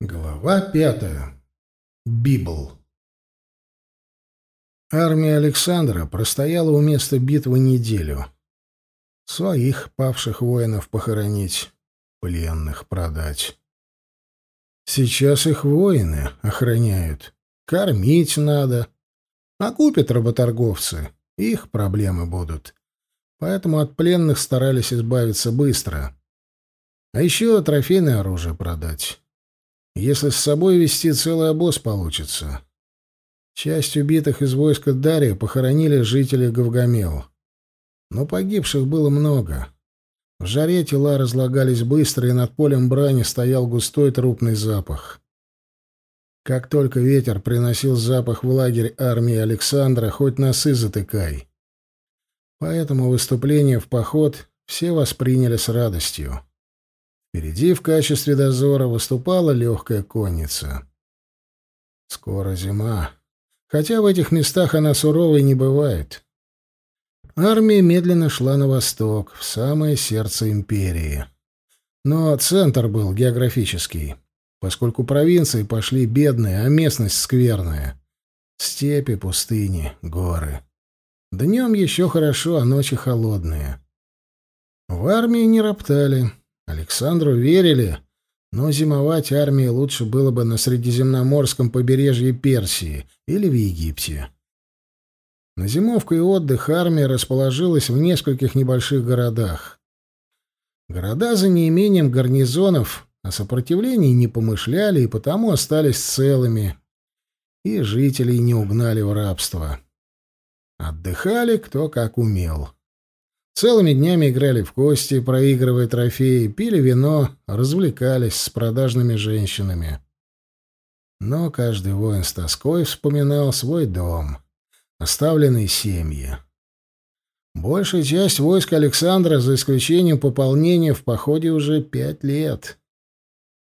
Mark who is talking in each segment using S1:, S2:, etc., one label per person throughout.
S1: Глава пятая. Библ. Армия Александра простояла у места битвы неделю. Своих павших воинов похоронить, пленных продать. Сейчас их воины охраняют. Кормить надо. А купят работорговцы. Их проблемы будут. Поэтому от пленных старались избавиться быстро. А еще трофейное оружие продать. Если с собой вести целый обоз получится. Часть убитых из войска Дария похоронили жители Гавгамел. Но погибших было много. В жаре тела разлагались быстро, и над полем брани стоял густой трупный запах. Как только ветер приносил запах в лагерь армии Александра, хоть носы затыкай. Поэтому выступление в поход все восприняли с радостью. Впереди в качестве дозора выступала легкая конница. Скоро зима, хотя в этих местах она суровой не бывает. Армия медленно шла на восток, в самое сердце империи. Но центр был географический, поскольку провинции пошли бедные, а местность скверная. Степи, пустыни, горы. Днем еще хорошо, а ночи холодные. В армии не роптали. Александру верили, но зимовать армии лучше было бы на Средиземноморском побережье Персии или в Египте. На зимовку и отдых армия расположилась в нескольких небольших городах. Города за неимением гарнизонов о сопротивлении не помышляли и потому остались целыми, и жителей не угнали в рабство. Отдыхали кто как умел. Целыми днями играли в кости, проигрывая трофеи, пили вино, развлекались с продажными женщинами. Но каждый воин с тоской вспоминал свой дом, оставленные семьи. Большая часть войск Александра, за исключением пополнения, в походе уже пять лет.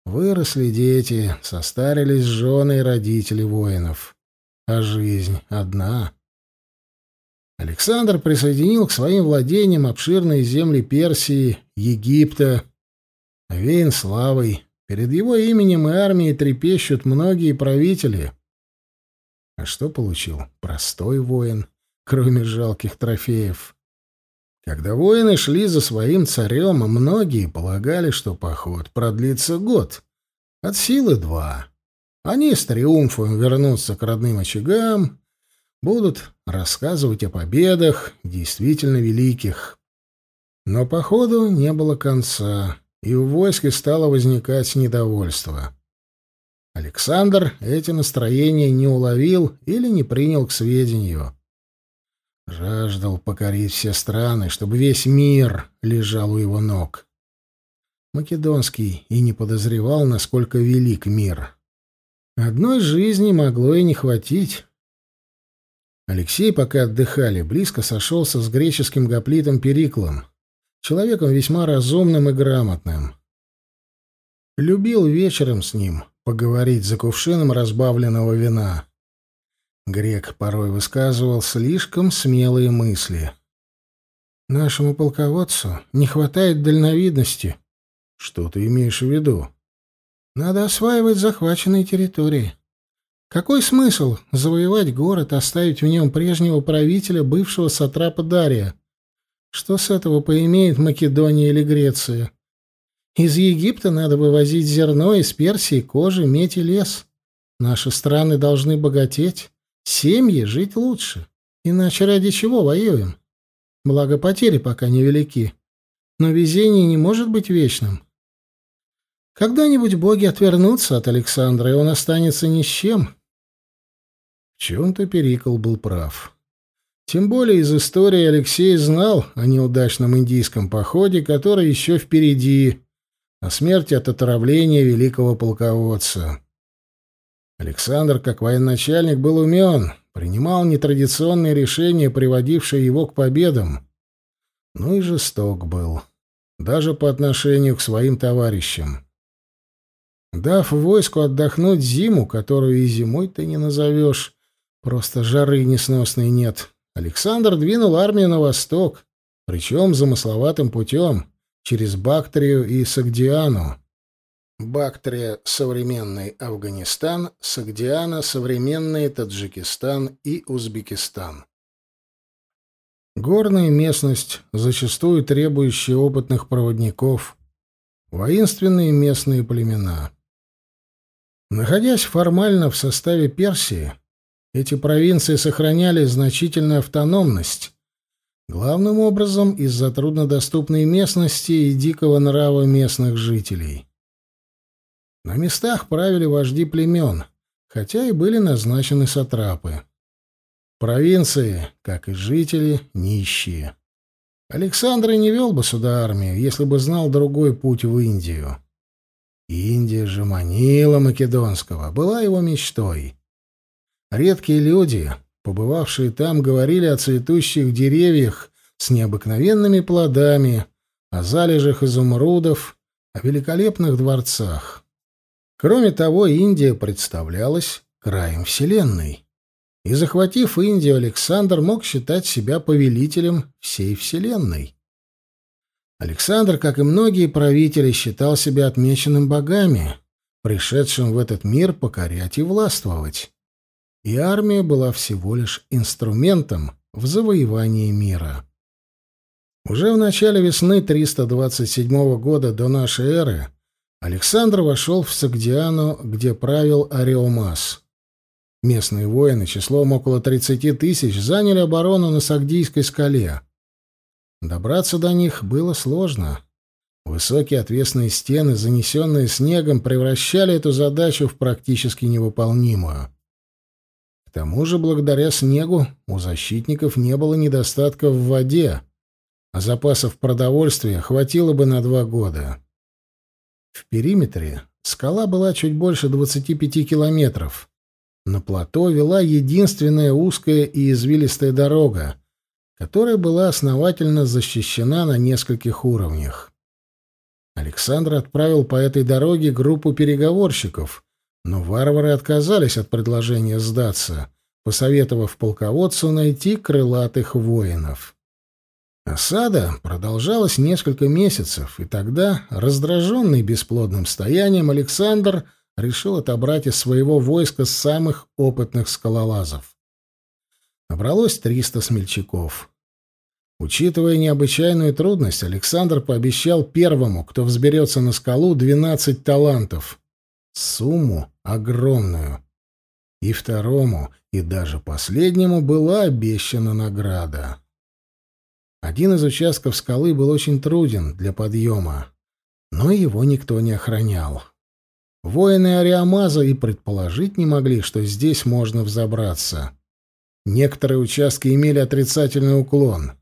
S1: Выросли дети, состарились жены и родители воинов. А жизнь одна. Александр присоединил к своим владениям обширные земли Персии, Египта, овеян славой. Перед его именем и армией трепещут многие правители. А что получил простой воин, кроме жалких трофеев? Когда воины шли за своим царем, многие полагали, что поход продлится год, от силы два. Они с триумфом вернутся к родным очагам, будут рассказывать о победах, действительно великих. Но походу не было конца, и в войске стало возникать недовольство. Александр эти настроения не уловил или не принял к сведению. Жаждал покорить все страны, чтобы весь мир лежал у его ног. Македонский и не подозревал, насколько велик мир. Одной жизни могло и не хватить. Алексей, пока отдыхали, близко сошелся с греческим гоплитом Периклом, человеком весьма разумным и грамотным. Любил вечером с ним поговорить за кувшином разбавленного вина. Грек порой высказывал слишком смелые мысли. «Нашему полководцу не хватает дальновидности». «Что ты имеешь в виду?» «Надо осваивать захваченные территории». Какой смысл завоевать город, оставить в нем прежнего правителя, бывшего сатрапа Дария? Что с этого поимеет Македония или Греция? Из Египта надо вывозить зерно, из Персии кожи, медь и лес. Наши страны должны богатеть, семьи жить лучше. Иначе ради чего воюем? Благо потери пока невелики. Но везение не может быть вечным. Когда-нибудь боги отвернутся от Александра, и он останется ни с чем. В чем-то Перикл был прав. Тем более из истории Алексей знал о неудачном индийском походе, который еще впереди, о смерти от отравления великого полководца. Александр, как военачальник, был умен, принимал нетрадиционные решения, приводившие его к победам. Ну и жесток был, даже по отношению к своим товарищам. Дав войску отдохнуть зиму, которую и зимой ты не назовешь, просто жары несносной нет, Александр двинул армию на восток, причем замысловатым путем, через Бактрию и Сагдиану. Бактрия — современный Афганистан, Сагдиана — современный Таджикистан и Узбекистан. Горная местность, зачастую требующая опытных проводников, воинственные местные племена. Находясь формально в составе Персии, эти провинции сохраняли значительную автономность, главным образом из-за труднодоступной местности и дикого нрава местных жителей. На местах правили вожди племен, хотя и были назначены сатрапы. Провинции, как и жители, нищие. Александр и не вел бы сюда армию, если бы знал другой путь в Индию. Индия же манила Македонского, была его мечтой. Редкие люди, побывавшие там, говорили о цветущих деревьях с необыкновенными плодами, о залежах изумрудов, о великолепных дворцах. Кроме того, Индия представлялась краем Вселенной. И захватив Индию, Александр мог считать себя повелителем всей Вселенной. Александр, как и многие правители, считал себя отмеченным богами, пришедшим в этот мир покорять и властвовать. И армия была всего лишь инструментом в завоевании мира. Уже в начале весны 327 года до нашей эры Александр вошел в Сагдиану, где правил Ареомас. Местные воины числом около 30 тысяч заняли оборону на Сагдийской скале. Добраться до них было сложно. Высокие отвесные стены, занесенные снегом, превращали эту задачу в практически невыполнимую. К тому же, благодаря снегу, у защитников не было недостатка в воде, а запасов продовольствия хватило бы на два года. В периметре скала была чуть больше 25 километров, на плато вела единственная узкая и извилистая дорога, которая была основательно защищена на нескольких уровнях. Александр отправил по этой дороге группу переговорщиков, но варвары отказались от предложения сдаться, посоветовав полководцу найти крылатых воинов. Осада продолжалась несколько месяцев, и тогда, раздраженный бесплодным стоянием, Александр решил отобрать из своего войска самых опытных скалолазов. Набралось 300 смельчаков. Учитывая необычайную трудность, Александр пообещал первому, кто взберется на скалу, 12 талантов. Сумму огромную. И второму, и даже последнему была обещана награда. Один из участков скалы был очень труден для подъема, но его никто не охранял. Воины Ариамаза и предположить не могли, что здесь можно взобраться. Некоторые участки имели отрицательный уклон.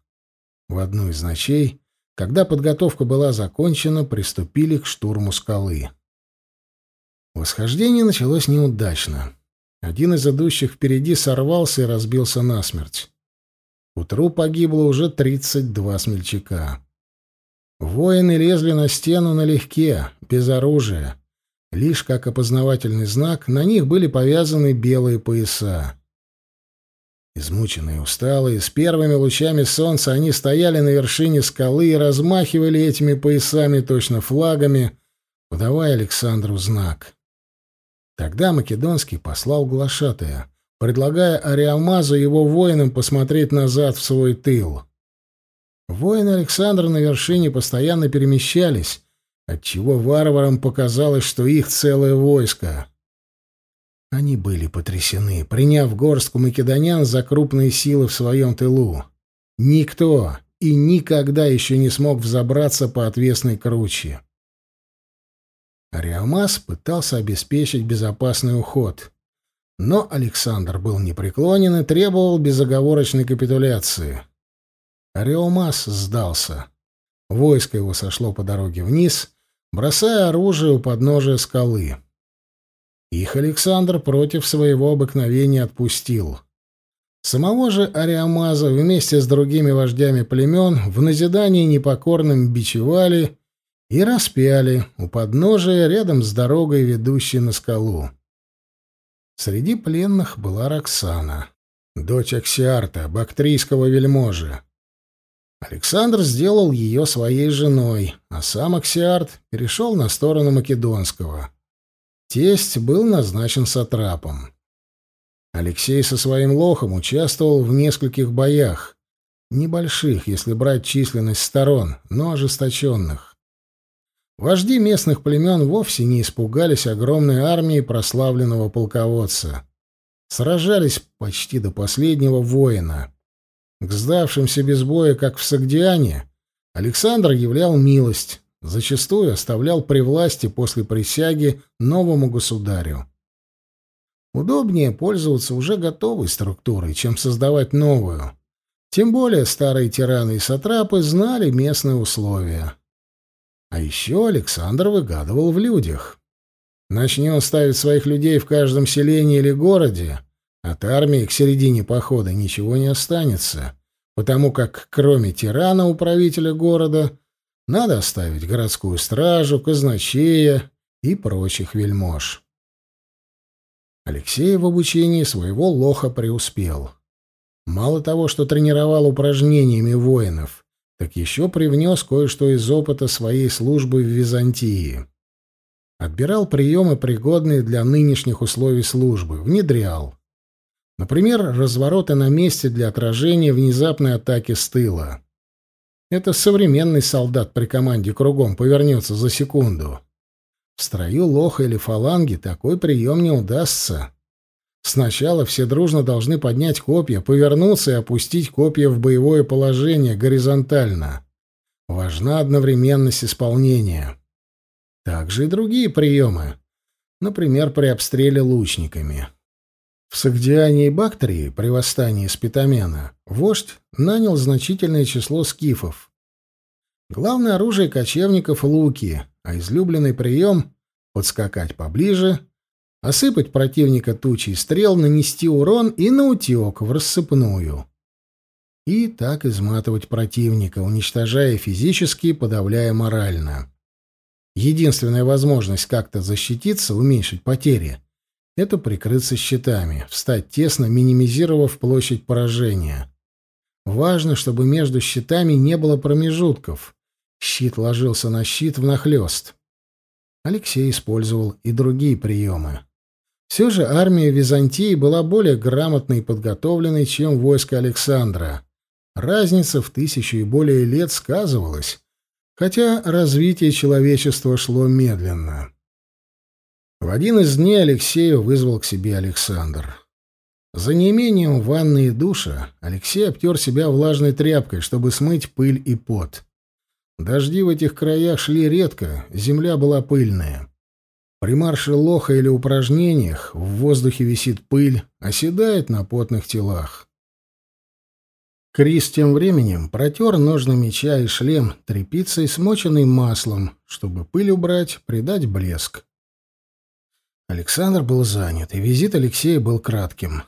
S1: В одну из ночей, когда подготовка была закончена, приступили к штурму скалы. Восхождение началось неудачно. Один из идущих впереди сорвался и разбился насмерть. Утру погибло уже 32 смельчака. Воины лезли на стену налегке, без оружия, Лишь как опознавательный знак на них были повязаны белые пояса. Измученные усталые, с первыми лучами солнца они стояли на вершине скалы и размахивали этими поясами точно флагами, подавая Александру знак. Тогда Македонский послал глашатая, предлагая Ариамазу его воинам посмотреть назад в свой тыл. Воины Александра на вершине постоянно перемещались, отчего варварам показалось, что их целое войско. Они были потрясены, приняв горстку македонян за крупные силы в своем тылу. Никто и никогда еще не смог взобраться по отвесной круче. Ариамас пытался обеспечить безопасный уход. Но Александр был непреклонен и требовал безоговорочной капитуляции. Ариомас сдался. Войско его сошло по дороге вниз, бросая оружие у подножия скалы. Их Александр против своего обыкновения отпустил. Самого же Ариамаза вместе с другими вождями племен в назидании непокорным бичевали и распяли у подножия рядом с дорогой, ведущей на скалу. Среди пленных была Роксана, дочь Аксиарта, бактрийского вельможи. Александр сделал ее своей женой, а сам Аксиарт перешел на сторону Македонского. Тесть был назначен сатрапом. Алексей со своим лохом участвовал в нескольких боях, небольших, если брать численность сторон, но ожесточенных. Вожди местных племен вовсе не испугались огромной армии прославленного полководца. Сражались почти до последнего воина. К сдавшимся без боя, как в Сагдиане, Александр являл милость, зачастую оставлял при власти после присяги новому государю. Удобнее пользоваться уже готовой структурой, чем создавать новую. Тем более старые тираны и сатрапы знали местные условия. А еще Александр выгадывал в людях. Начни он ставить своих людей в каждом селении или городе, от армии к середине похода ничего не останется, потому как кроме тирана управителя города надо оставить городскую стражу, казначея и прочих вельмож. Алексей в обучении своего лоха преуспел. Мало того, что тренировал упражнениями воинов, так еще привнес кое-что из опыта своей службы в Византии. Отбирал приемы, пригодные для нынешних условий службы, внедрял. Например, развороты на месте для отражения внезапной атаки с тыла. Это современный солдат при команде кругом повернется за секунду. В строю лоха или фаланги такой прием не удастся. Сначала все дружно должны поднять копья, повернуться и опустить копья в боевое положение горизонтально. Важна одновременность исполнения. Также и другие приемы. Например, при обстреле лучниками. В Сагдиане и Бактрии при восстании Спитамена вождь нанял значительное число скифов. Главное оружие кочевников — луки, а излюбленный прием — подскакать поближе — осыпать противника тучей стрел, нанести урон и наутек в рассыпную. И так изматывать противника, уничтожая физически, подавляя морально. Единственная возможность как-то защититься, уменьшить потери — это прикрыться щитами, встать тесно, минимизировав площадь поражения. Важно, чтобы между щитами не было промежутков. Щит ложился на щит внахлёст. Алексей использовал и другие приемы. Все же армия Византии была более грамотной и подготовленной, чем войско Александра. Разница в тысячу и более лет сказывалась, хотя развитие человечества шло медленно. В один из дней Алексея вызвал к себе Александр. За неимением ванны и душа Алексей обтер себя влажной тряпкой, чтобы смыть пыль и пот. Дожди в этих краях шли редко, земля была пыльная. При марше лоха или упражнениях в воздухе висит пыль, оседает на потных телах. Крис тем временем протер ножны меча и шлем тряпицей, смоченной маслом, чтобы пыль убрать, придать блеск. Александр был занят, и визит Алексея был кратким.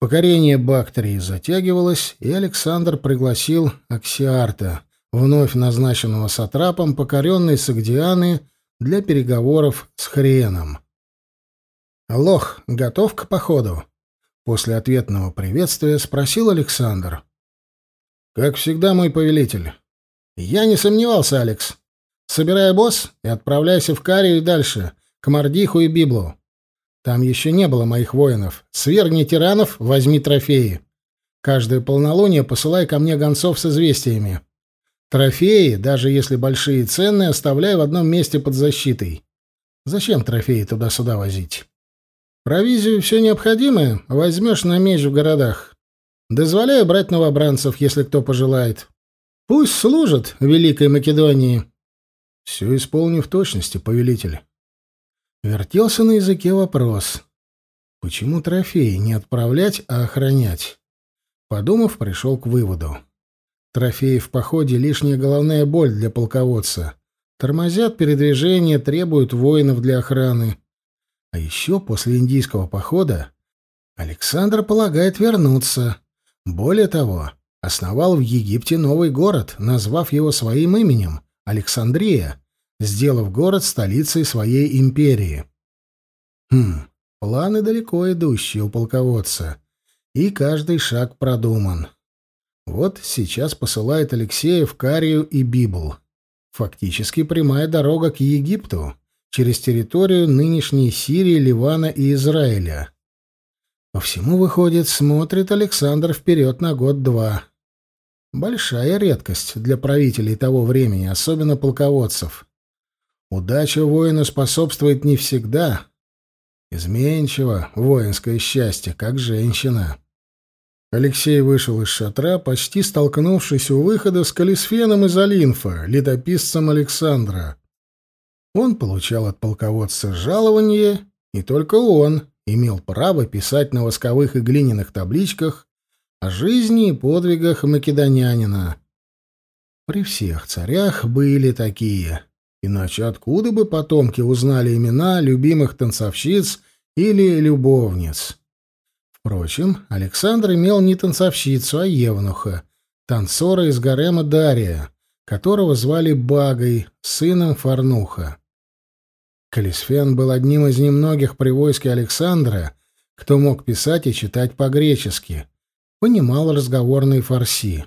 S1: Покорение Бактрии затягивалось, и Александр пригласил Аксиарта, вновь назначенного сатрапом покоренной Сагдианы, для переговоров с Хреном. «Лох готов к походу?» После ответного приветствия спросил Александр. «Как всегда, мой повелитель». «Я не сомневался, Алекс. Собирай босс и отправляйся в Карию и дальше, к Мардиху и Библу. Там еще не было моих воинов. Свергни тиранов, возьми трофеи. Каждое полнолуние посылай ко мне гонцов с известиями. Трофеи, даже если большие и ценные, оставляй в одном месте под защитой. Зачем трофеи туда-сюда возить? Провизию все необходимое возьмешь на меч в городах. Дозволяю брать новобранцев, если кто пожелает. Пусть служат Великой Македонии. Все исполню в точности, повелитель. Вертелся на языке вопрос. Почему трофеи не отправлять, а охранять? Подумав, пришел к выводу. Трофеи в походе — лишняя головная боль для полководца. Тормозят передвижение, требуют воинов для охраны. А еще после индийского похода Александр полагает вернуться. Более того, основал в Египте новый город, назвав его своим именем — Александрия, сделав город столицей своей империи. Хм, планы далеко идущие у полководца, и каждый шаг продуман. Вот сейчас посылает Алексея в Карию и Библ. Фактически прямая дорога к Египту через территорию нынешней Сирии, Ливана и Израиля. По всему, выходит, смотрит Александр вперед на год-два. Большая редкость для правителей того времени, особенно полководцев. Удача воину способствует не всегда. Изменчиво воинское счастье, как женщина. Алексей вышел из шатра, почти столкнувшись у выхода с Калисфеном из Олинфа, летописцем Александра. Он получал от полководца жалование, и только он имел право писать на восковых и глиняных табличках о жизни и подвигах македонянина. При всех царях были такие, иначе откуда бы потомки узнали имена любимых танцовщиц или любовниц? Впрочем, Александр имел не танцовщицу, а евнуха, танцора из гарема Дария, которого звали Багой, сыном Фарнуха. Калисфен был одним из немногих при войске Александра, кто мог писать и читать по-гречески, понимал разговорные фарси.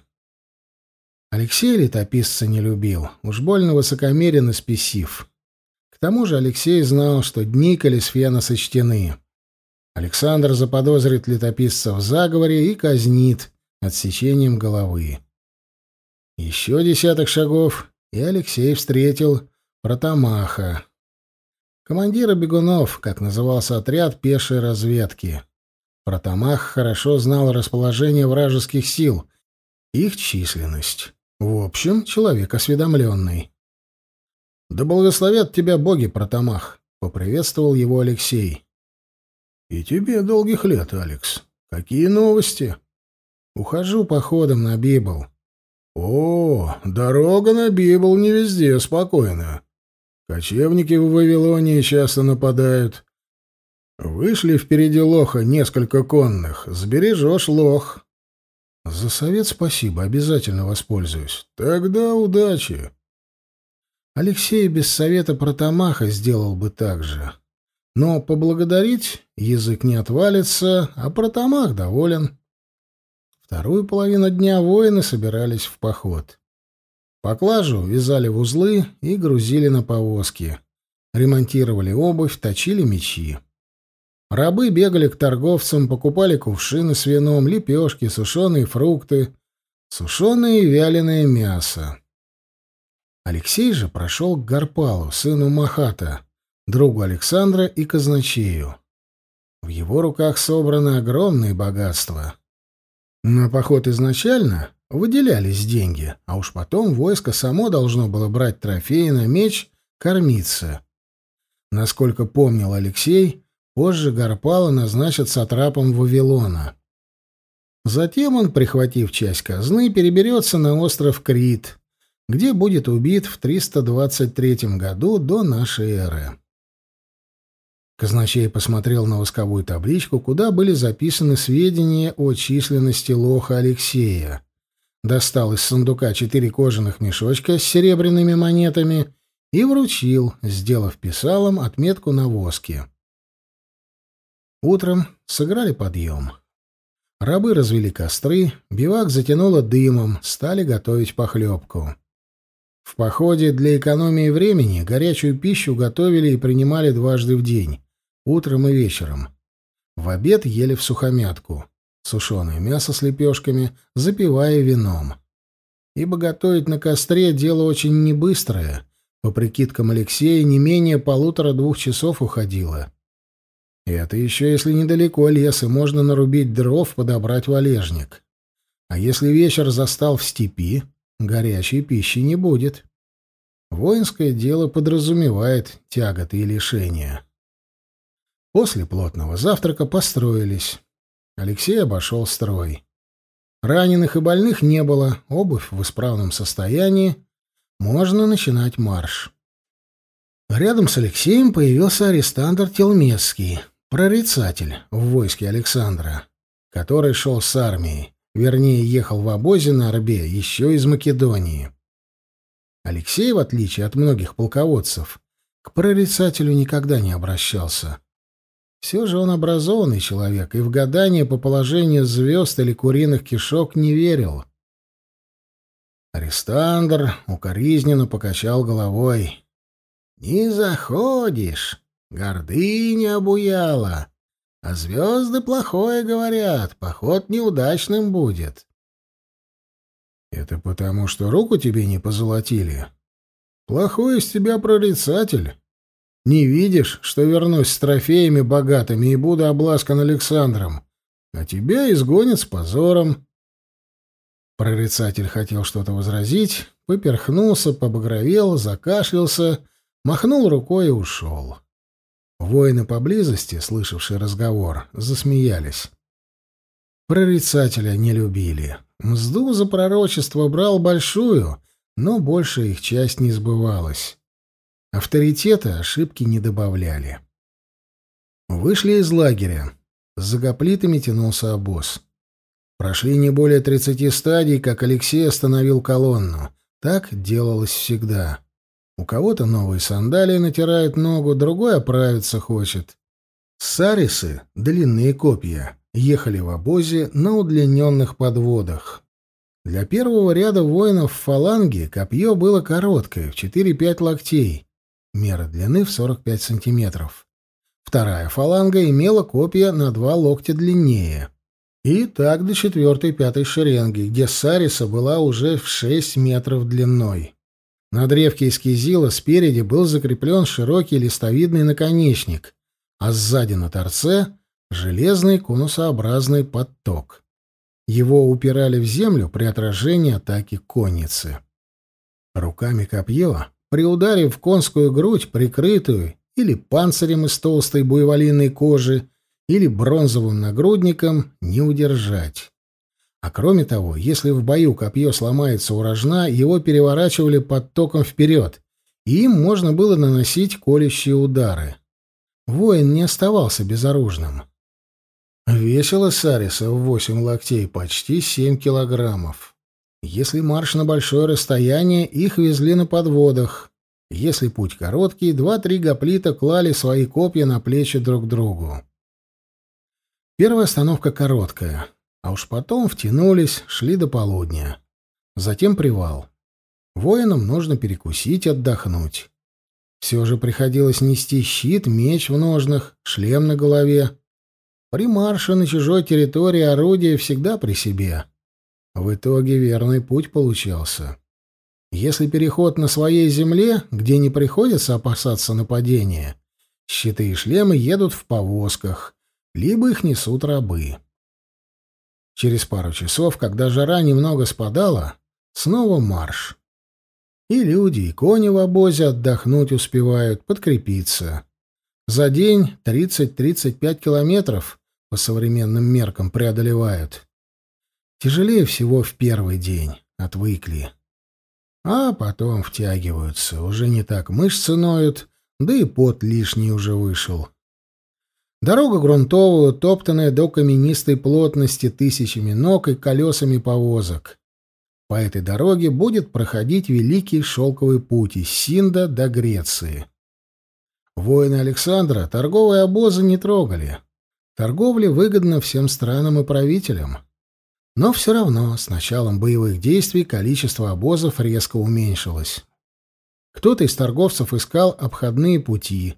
S1: Алексей летописца не любил, уж больно высокомерен и спесив. К тому же Алексей знал, что дни Калисфена сочтены. Александр заподозрит летописца в заговоре и казнит отсечением головы. Еще десяток шагов, и Алексей встретил Протамаха, командира бегунов, как назывался отряд пешей разведки. Протамах хорошо знал расположение вражеских сил, их численность. В общем, человек осведомленный. «Да благословят тебя боги, Протамах!» — поприветствовал его Алексей. «И тебе долгих лет, Алекс. Какие новости?» «Ухожу походом на Библ». «О, дорога на Библ не везде спокойна. Кочевники в Вавилонии часто нападают. Вышли впереди лоха несколько конных. Сбережешь лох. За совет спасибо, обязательно воспользуюсь. Тогда удачи. Алексей без совета про Тамаха сделал бы так же. Но поблагодарить язык не отвалится, а про Тамах доволен. Вторую половину дня воины собирались в поход. Поклажу вязали в узлы и грузили на повозки. Ремонтировали обувь, точили мечи. Рабы бегали к торговцам, покупали кувшины с вином, лепешки, сушеные фрукты, сушеное и вяленое мясо. Алексей же прошел к Гарпалу, сыну Махата, другу Александра и казначею. В его руках собраны огромные богатства. На поход изначально выделялись деньги, а уж потом войско само должно было брать трофеи на меч, кормиться. Насколько помнил Алексей, Позже Гарпала назначат сатрапом Вавилона. Затем он, прихватив часть казны, переберется на остров Крит, где будет убит в 323 году до нашей эры. Казначей посмотрел на восковую табличку, куда были записаны сведения о численности лоха Алексея. Достал из сундука четыре кожаных мешочка с серебряными монетами и вручил, сделав писалом отметку на воске. Утром сыграли подъем. Рабы развели костры, бивак затянуло дымом, стали готовить похлебку. В походе для экономии времени горячую пищу готовили и принимали дважды в день, утром и вечером. В обед ели в сухомятку, сушеное мясо с лепешками, запивая вином. Ибо готовить на костре дело очень небыстрое. По прикидкам Алексея, не менее полутора-двух часов уходило. Это еще если недалеко лес, и можно нарубить дров, подобрать валежник. А если вечер застал в степи, горячей пищи не будет. Воинское дело подразумевает тяготы и лишения. После плотного завтрака построились. Алексей обошел строй. Раненых и больных не было, обувь в исправном состоянии. Можно начинать марш. Рядом с Алексеем появился арестандр Телмецкий прорицатель в войске Александра, который шел с армией, вернее, ехал в обозе на Орбе еще из Македонии. Алексей, в отличие от многих полководцев, к прорицателю никогда не обращался. Все же он образованный человек и в гадание по положению звезд или куриных кишок не верил. Арестандр укоризненно покачал головой. «Не заходишь, гордыня обуяла, а звезды плохое говорят, поход неудачным будет». «Это потому, что руку тебе не позолотили? Плохой из тебя прорицатель. Не видишь, что вернусь с трофеями богатыми и буду обласкан Александром, а тебя изгонят с позором». Прорицатель хотел что-то возразить, поперхнулся, побагровел, закашлялся, махнул рукой и ушел. Воины поблизости, слышавшие разговор, засмеялись. Прорицателя не любили. Мзду за пророчество брал большую, но большая их часть не сбывалась. Авторитета ошибки не добавляли. Вышли из лагеря. За гоплитами тянулся обоз. Прошли не более тридцати стадий, как Алексей остановил колонну. Так делалось всегда. У кого-то новые сандалии натирают ногу, другой оправиться хочет. Сарисы, длинные копья, ехали в обозе на удлиненных подводах. Для первого ряда воинов в фаланге копье было короткое, в 4-5 локтей, мера длины в 45 сантиметров. Вторая фаланга имела копья на два локтя длиннее. И так до четвертой-пятой шеренги, где Сариса была уже в шесть метров длиной. На древке эскизила спереди был закреплен широкий листовидный наконечник, а сзади на торце — железный конусообразный подток. Его упирали в землю при отражении атаки конницы. Руками копье, при ударе в конскую грудь, прикрытую или панцирем из толстой буйволиной кожи, или бронзовым нагрудником не удержать. А кроме того, если в бою копье сломается у рожна, его переворачивали под током вперед, и им можно было наносить колющие удары. Воин не оставался безоружным. Весило Сариса в восемь локтей почти семь килограммов. Если марш на большое расстояние, их везли на подводах. Если путь короткий, два-три гоплита клали свои копья на плечи друг другу. Первая остановка короткая, а уж потом втянулись, шли до полудня. Затем привал. Воинам нужно перекусить, отдохнуть. Все же приходилось нести щит, меч в ножнах, шлем на голове. При марше на чужой территории орудие всегда при себе. В итоге верный путь получался. Если переход на своей земле, где не приходится опасаться нападения, щиты и шлемы едут в повозках, либо их несут рабы. Через пару часов, когда жара немного спадала, снова марш. И люди, и кони в обозе отдохнуть успевают, подкрепиться. За день 30-35 километров по современным меркам преодолевают. Тяжелее всего в первый день, отвыкли. А потом втягиваются, уже не так мышцы ноют, да и пот лишний уже вышел. Дорога грунтовая, топтанная до каменистой плотности тысячами ног и колесами повозок. По этой дороге будет проходить великий шелковый путь из Синда до Греции. Воины Александра торговые обозы не трогали. Торговля выгодна всем странам и правителям. Но все равно с началом боевых действий количество обозов резко уменьшилось. Кто-то из торговцев искал обходные пути,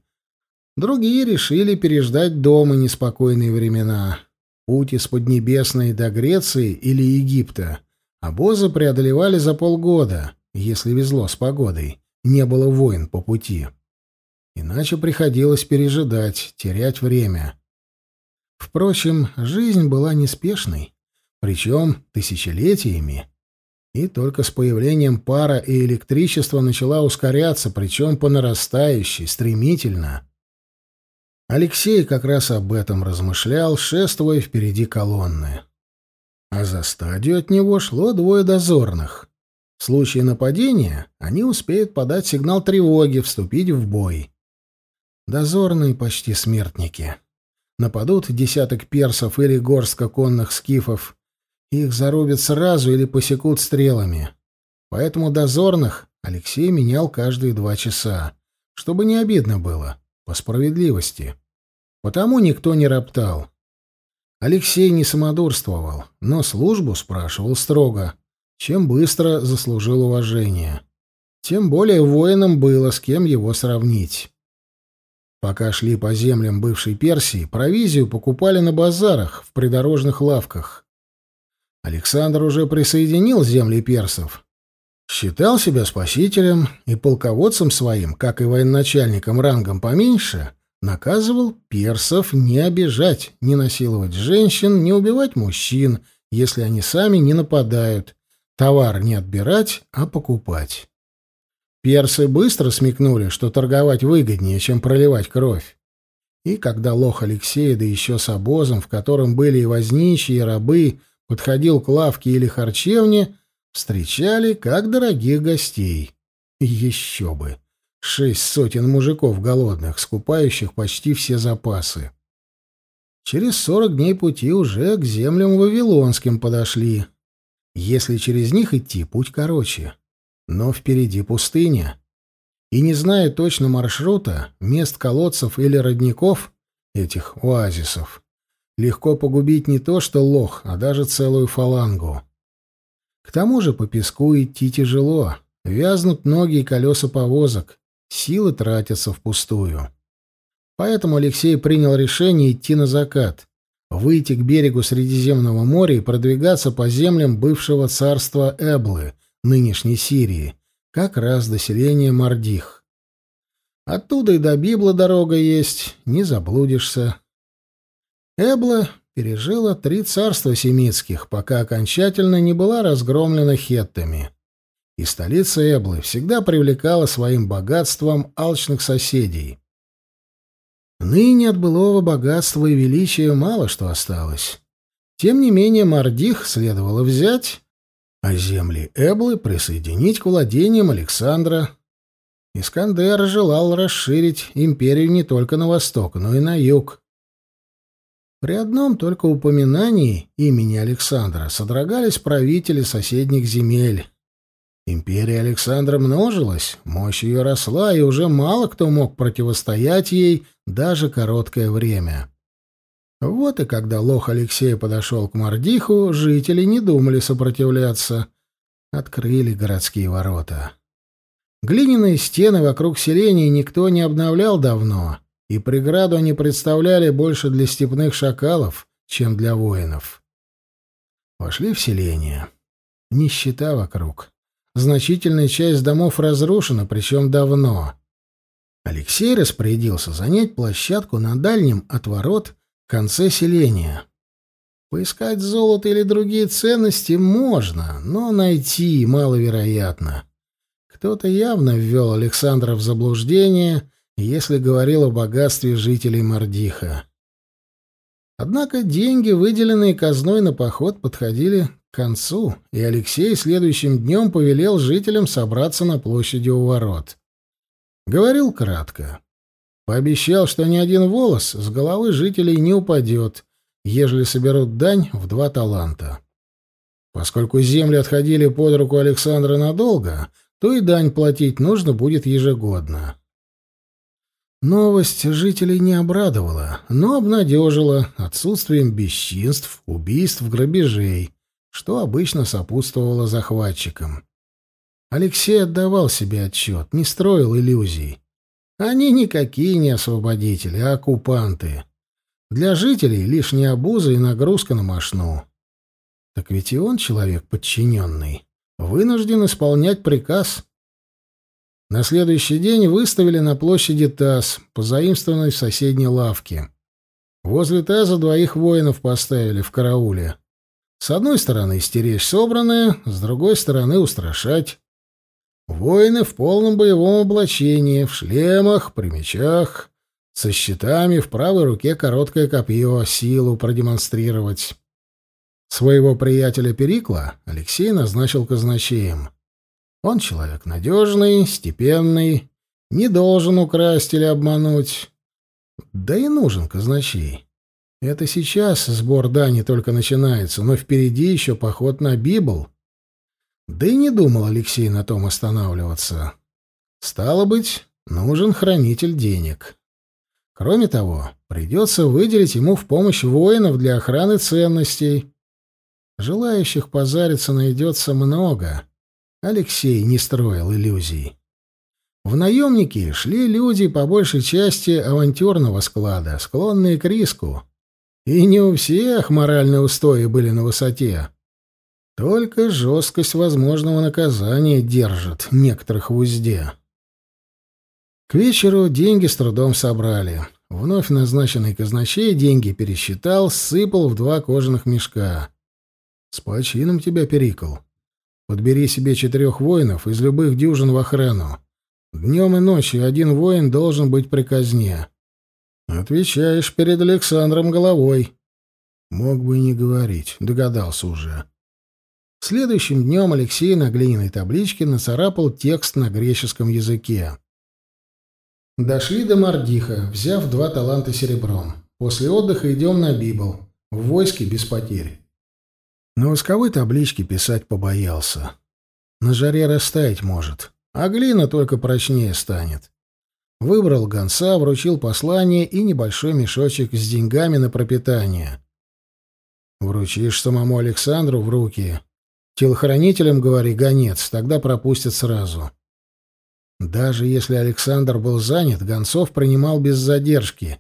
S1: Другие решили переждать дома неспокойные времена. Путь из Поднебесной до Греции или Египта обозы преодолевали за полгода, если везло с погодой, не было войн по пути. Иначе приходилось пережидать, терять время. Впрочем, жизнь была неспешной, причем тысячелетиями. И только с появлением пара и электричества начала ускоряться, причем по нарастающей, стремительно. Алексей как раз об этом размышлял, шествуя впереди колонны. А за стадию от него шло двое дозорных. В случае нападения они успеют подать сигнал тревоги, вступить в бой. Дозорные почти смертники. Нападут десяток персов или горстка конных скифов. Их зарубят сразу или посекут стрелами. Поэтому дозорных Алексей менял каждые два часа, чтобы не обидно было. По справедливости. Потому никто не роптал. Алексей не самодурствовал, но службу спрашивал строго. чем быстро заслужил уважение. Тем более воинам было с кем его сравнить. Пока шли по землям бывшей Персии, провизию покупали на базарах, в придорожных лавках. Александр уже присоединил земли персов. Считал себя спасителем и полководцем своим, как и военачальником рангом поменьше, наказывал персов не обижать, не насиловать женщин, не убивать мужчин, если они сами не нападают, товар не отбирать, а покупать. Персы быстро смекнули, что торговать выгоднее, чем проливать кровь. И когда лох Алексея, да еще с обозом, в котором были и возничьи, и рабы, подходил к лавке или харчевне, встречали как дорогих гостей. Еще бы! Шесть сотен мужиков голодных, скупающих почти все запасы. Через сорок дней пути уже к землям вавилонским подошли. Если через них идти, путь короче. Но впереди пустыня. И не зная точно маршрута, мест колодцев или родников, этих оазисов, легко погубить не то что лох, а даже целую фалангу. К тому же по песку идти тяжело, вязнут ноги и колеса повозок, силы тратятся впустую. Поэтому Алексей принял решение идти на закат, выйти к берегу Средиземного моря и продвигаться по землям бывшего царства Эблы, нынешней Сирии, как раз до селения Мардих. Оттуда и до Библа дорога есть, не заблудишься. Эбла пережила три царства семитских, пока окончательно не была разгромлена хеттами. И столица Эблы всегда привлекала своим богатством алчных соседей. Ныне от былого богатства и величия мало что осталось. Тем не менее Мардих следовало взять а земли Эблы присоединить к владениям Александра. Искандер желал расширить империю не только на восток, но и на юг. При одном только упоминании имени Александра содрогались правители соседних земель. Империя Александра множилась, мощь ее росла, и уже мало кто мог противостоять ей даже короткое время. Вот и когда лох Алексей подошел к Мордиху, жители не думали сопротивляться. Открыли городские ворота. Глиняные стены вокруг селения никто не обновлял давно, и преграду они представляли больше для степных шакалов, чем для воинов. Вошли в селение. Нищета вокруг. Значительная часть домов разрушена, причем давно. Алексей распорядился занять площадку на дальнем от ворот конце селения. Поискать золото или другие ценности можно, но найти маловероятно. Кто-то явно ввел Александра в заблуждение, если говорил о богатстве жителей Мордиха. Однако деньги, выделенные казной на поход, подходили к концу, и Алексей следующим днем повелел жителям собраться на площади у ворот. Говорил кратко. Пообещал, что ни один волос с головы жителей не упадет, ежели соберут дань в два таланта. Поскольку земли отходили под руку Александра надолго, то и дань платить нужно будет ежегодно. Новость жителей не обрадовала, но обнадежила отсутствием бесчинств, убийств, грабежей, что обычно сопутствовало захватчикам. Алексей отдавал себе отчет, не строил иллюзий. Они никакие не освободители, а оккупанты. Для жителей лишняя обуза и нагрузка на мошну. Так ведь и он человек подчиненный, вынужден исполнять приказ. На следующий день выставили на площади таз, позаимствованный в соседней лавке. Возле таза двоих воинов поставили в карауле. С одной стороны стеречь собранное, с другой стороны устрашать. Воины в полном боевом облачении, в шлемах, при мечах, со щитами, в правой руке короткое копье, силу продемонстрировать. Своего приятеля Перикла Алексей назначил казначеем. Он человек надежный, степенный, не должен украсть или обмануть. Да и нужен казначей. Это сейчас сбор дани только начинается, но впереди еще поход на Библ — да и не думал Алексей на том останавливаться. Стало быть, нужен хранитель денег. Кроме того, придется выделить ему в помощь воинов для охраны ценностей. Желающих позариться найдется много. Алексей не строил иллюзий. В наемники шли люди по большей части авантюрного склада, склонные к риску. И не у всех моральные устои были на высоте. Только жесткость возможного наказания держит некоторых в узде. К вечеру деньги с трудом собрали. Вновь назначенный казначей деньги пересчитал, сыпал в два кожаных мешка. «С почином тебя, Перикл. Подбери себе четырех воинов из любых дюжин в охрану. Днем и ночью один воин должен быть при казне. Отвечаешь перед Александром головой». Мог бы и не говорить, догадался уже. Следующим днем Алексей на глиняной табличке нацарапал текст на греческом языке. Дошли до Мардиха, взяв два таланта серебром. После отдыха идем на Библ. В войске без потерь. На восковой табличке писать побоялся. На жаре растаять может, а глина только прочнее станет. Выбрал гонца, вручил послание и небольшой мешочек с деньгами на пропитание. Вручишь самому Александру в руки. Телохранителям говори гонец, тогда пропустят сразу. Даже если Александр был занят, гонцов принимал без задержки.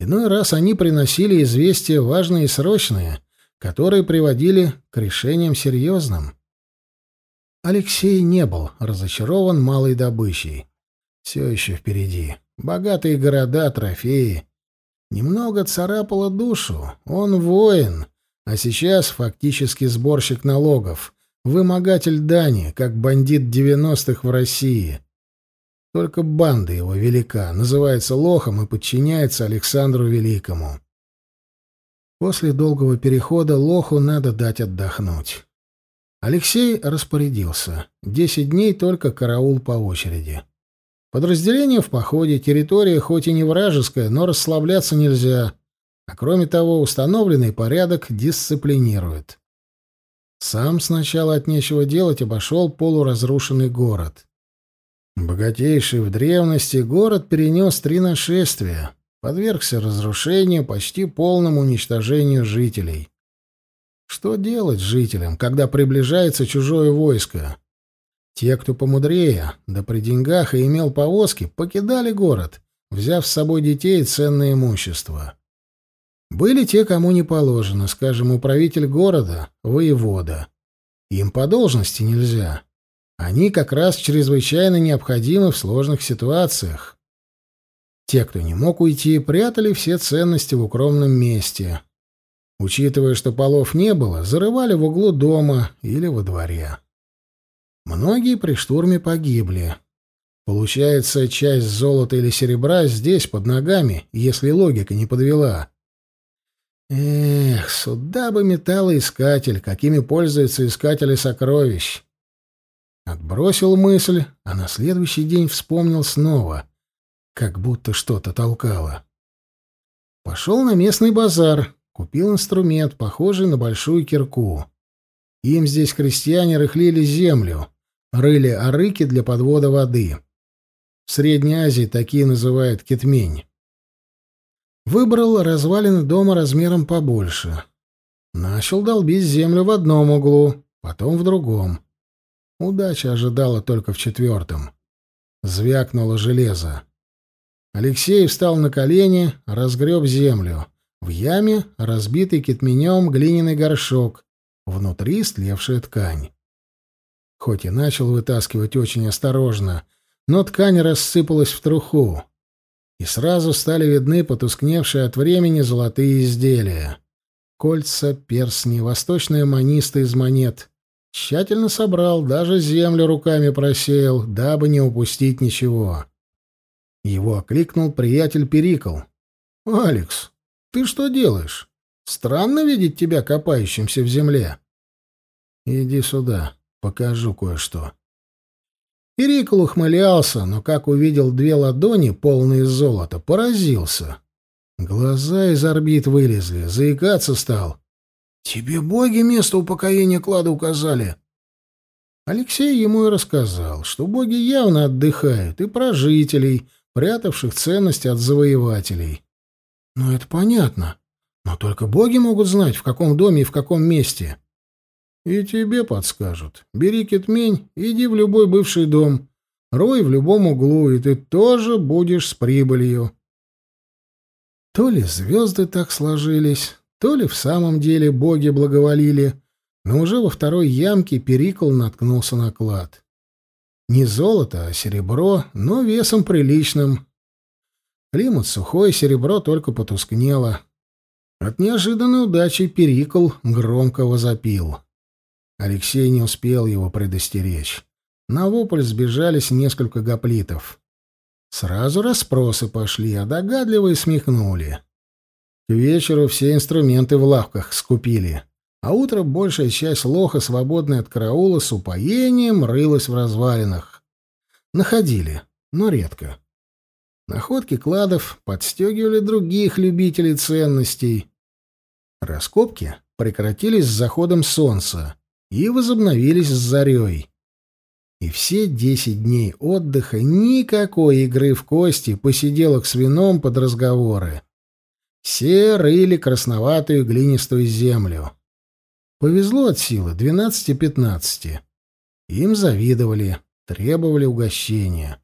S1: Иной раз они приносили известия важные и срочные, которые приводили к решениям серьезным. Алексей не был разочарован малой добычей. Все еще впереди. Богатые города, трофеи. Немного царапало душу. Он воин, а сейчас фактически сборщик налогов, вымогатель дани, как бандит девяностых в России. Только банда его велика, называется Лохом и подчиняется Александру Великому. После долгого перехода Лоху надо дать отдохнуть. Алексей распорядился. Десять дней только караул по очереди. Подразделение в походе, территория хоть и не вражеская, но расслабляться нельзя. А кроме того, установленный порядок дисциплинирует. Сам сначала от нечего делать обошел полуразрушенный город. Богатейший в древности город перенес три нашествия, подвергся разрушению, почти полному уничтожению жителей. Что делать жителям, когда приближается чужое войско? Те, кто помудрее, да при деньгах и имел повозки, покидали город, взяв с собой детей и ценное имущество. Были те, кому не положено, скажем, управитель города, воевода. Им по должности нельзя. Они как раз чрезвычайно необходимы в сложных ситуациях. Те, кто не мог уйти, прятали все ценности в укромном месте. Учитывая, что полов не было, зарывали в углу дома или во дворе. Многие при штурме погибли. Получается, часть золота или серебра здесь, под ногами, если логика не подвела. Эх, сюда бы металлоискатель, какими пользуются искатели сокровищ. Отбросил мысль, а на следующий день вспомнил снова, как будто что-то толкало. Пошел на местный базар, купил инструмент, похожий на большую кирку. Им здесь крестьяне рыхлили землю, рыли арыки для подвода воды. В Средней Азии такие называют кетмень. Выбрал развалины дома размером побольше. Начал долбить землю в одном углу, потом в другом. Удача ожидала только в четвертом. Звякнуло железо. Алексей встал на колени, разгреб землю. В яме разбитый китменем глиняный горшок, внутри стлевшая ткань. Хоть и начал вытаскивать очень осторожно, но ткань рассыпалась в труху, и сразу стали видны потускневшие от времени золотые изделия. Кольца, персни, восточная маниста из монет — Тщательно собрал, даже землю руками просеял, дабы не упустить ничего. Его окликнул приятель Перикл. «Алекс, ты что делаешь? Странно видеть тебя копающимся в земле». «Иди сюда, покажу кое-что». Перикл ухмылялся, но как увидел две ладони, полные золота, поразился. Глаза из орбит вылезли, заикаться стал. Тебе боги место упокоения клада указали. Алексей ему и рассказал, что боги явно отдыхают и про жителей, прятавших ценности от завоевателей. Ну, это понятно. Но только боги могут знать, в каком доме и в каком месте. И тебе подскажут. Бери кетмень, иди в любой бывший дом, рой в любом углу, и ты тоже будешь с прибылью. То ли звезды так сложились, то ли в самом деле боги благоволили, но уже во второй ямке Перикл наткнулся на клад. Не золото, а серебро, но весом приличным. Климат сухой, серебро только потускнело. От неожиданной удачи Перикл громко возопил. Алексей не успел его предостеречь. На вопль сбежались несколько гоплитов. Сразу расспросы пошли, а догадливые смехнули. К вечеру все инструменты в лавках скупили, а утром большая часть лоха, свободная от караула, с упоением рылась в развалинах. Находили, но редко. Находки кладов подстегивали других любителей ценностей. Раскопки прекратились с заходом солнца и возобновились с зарей. И все десять дней отдыха никакой игры в кости, посиделок с вином под разговоры. Все рыли красноватую глинистую землю. Повезло от силы двенадцати-пятнадцати. Им завидовали, требовали угощения.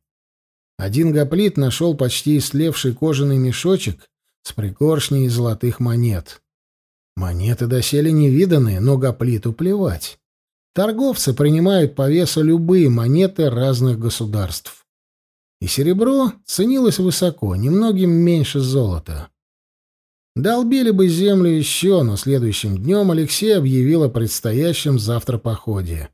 S1: Один гоплит нашел почти истлевший кожаный мешочек с пригоршней золотых монет. Монеты доселе невиданные, но гоплиту плевать. Торговцы принимают по весу любые монеты разных государств. И серебро ценилось высоко, немногим меньше золота. Долбили бы землю еще, но следующим днем Алексей объявил о предстоящем завтра походе.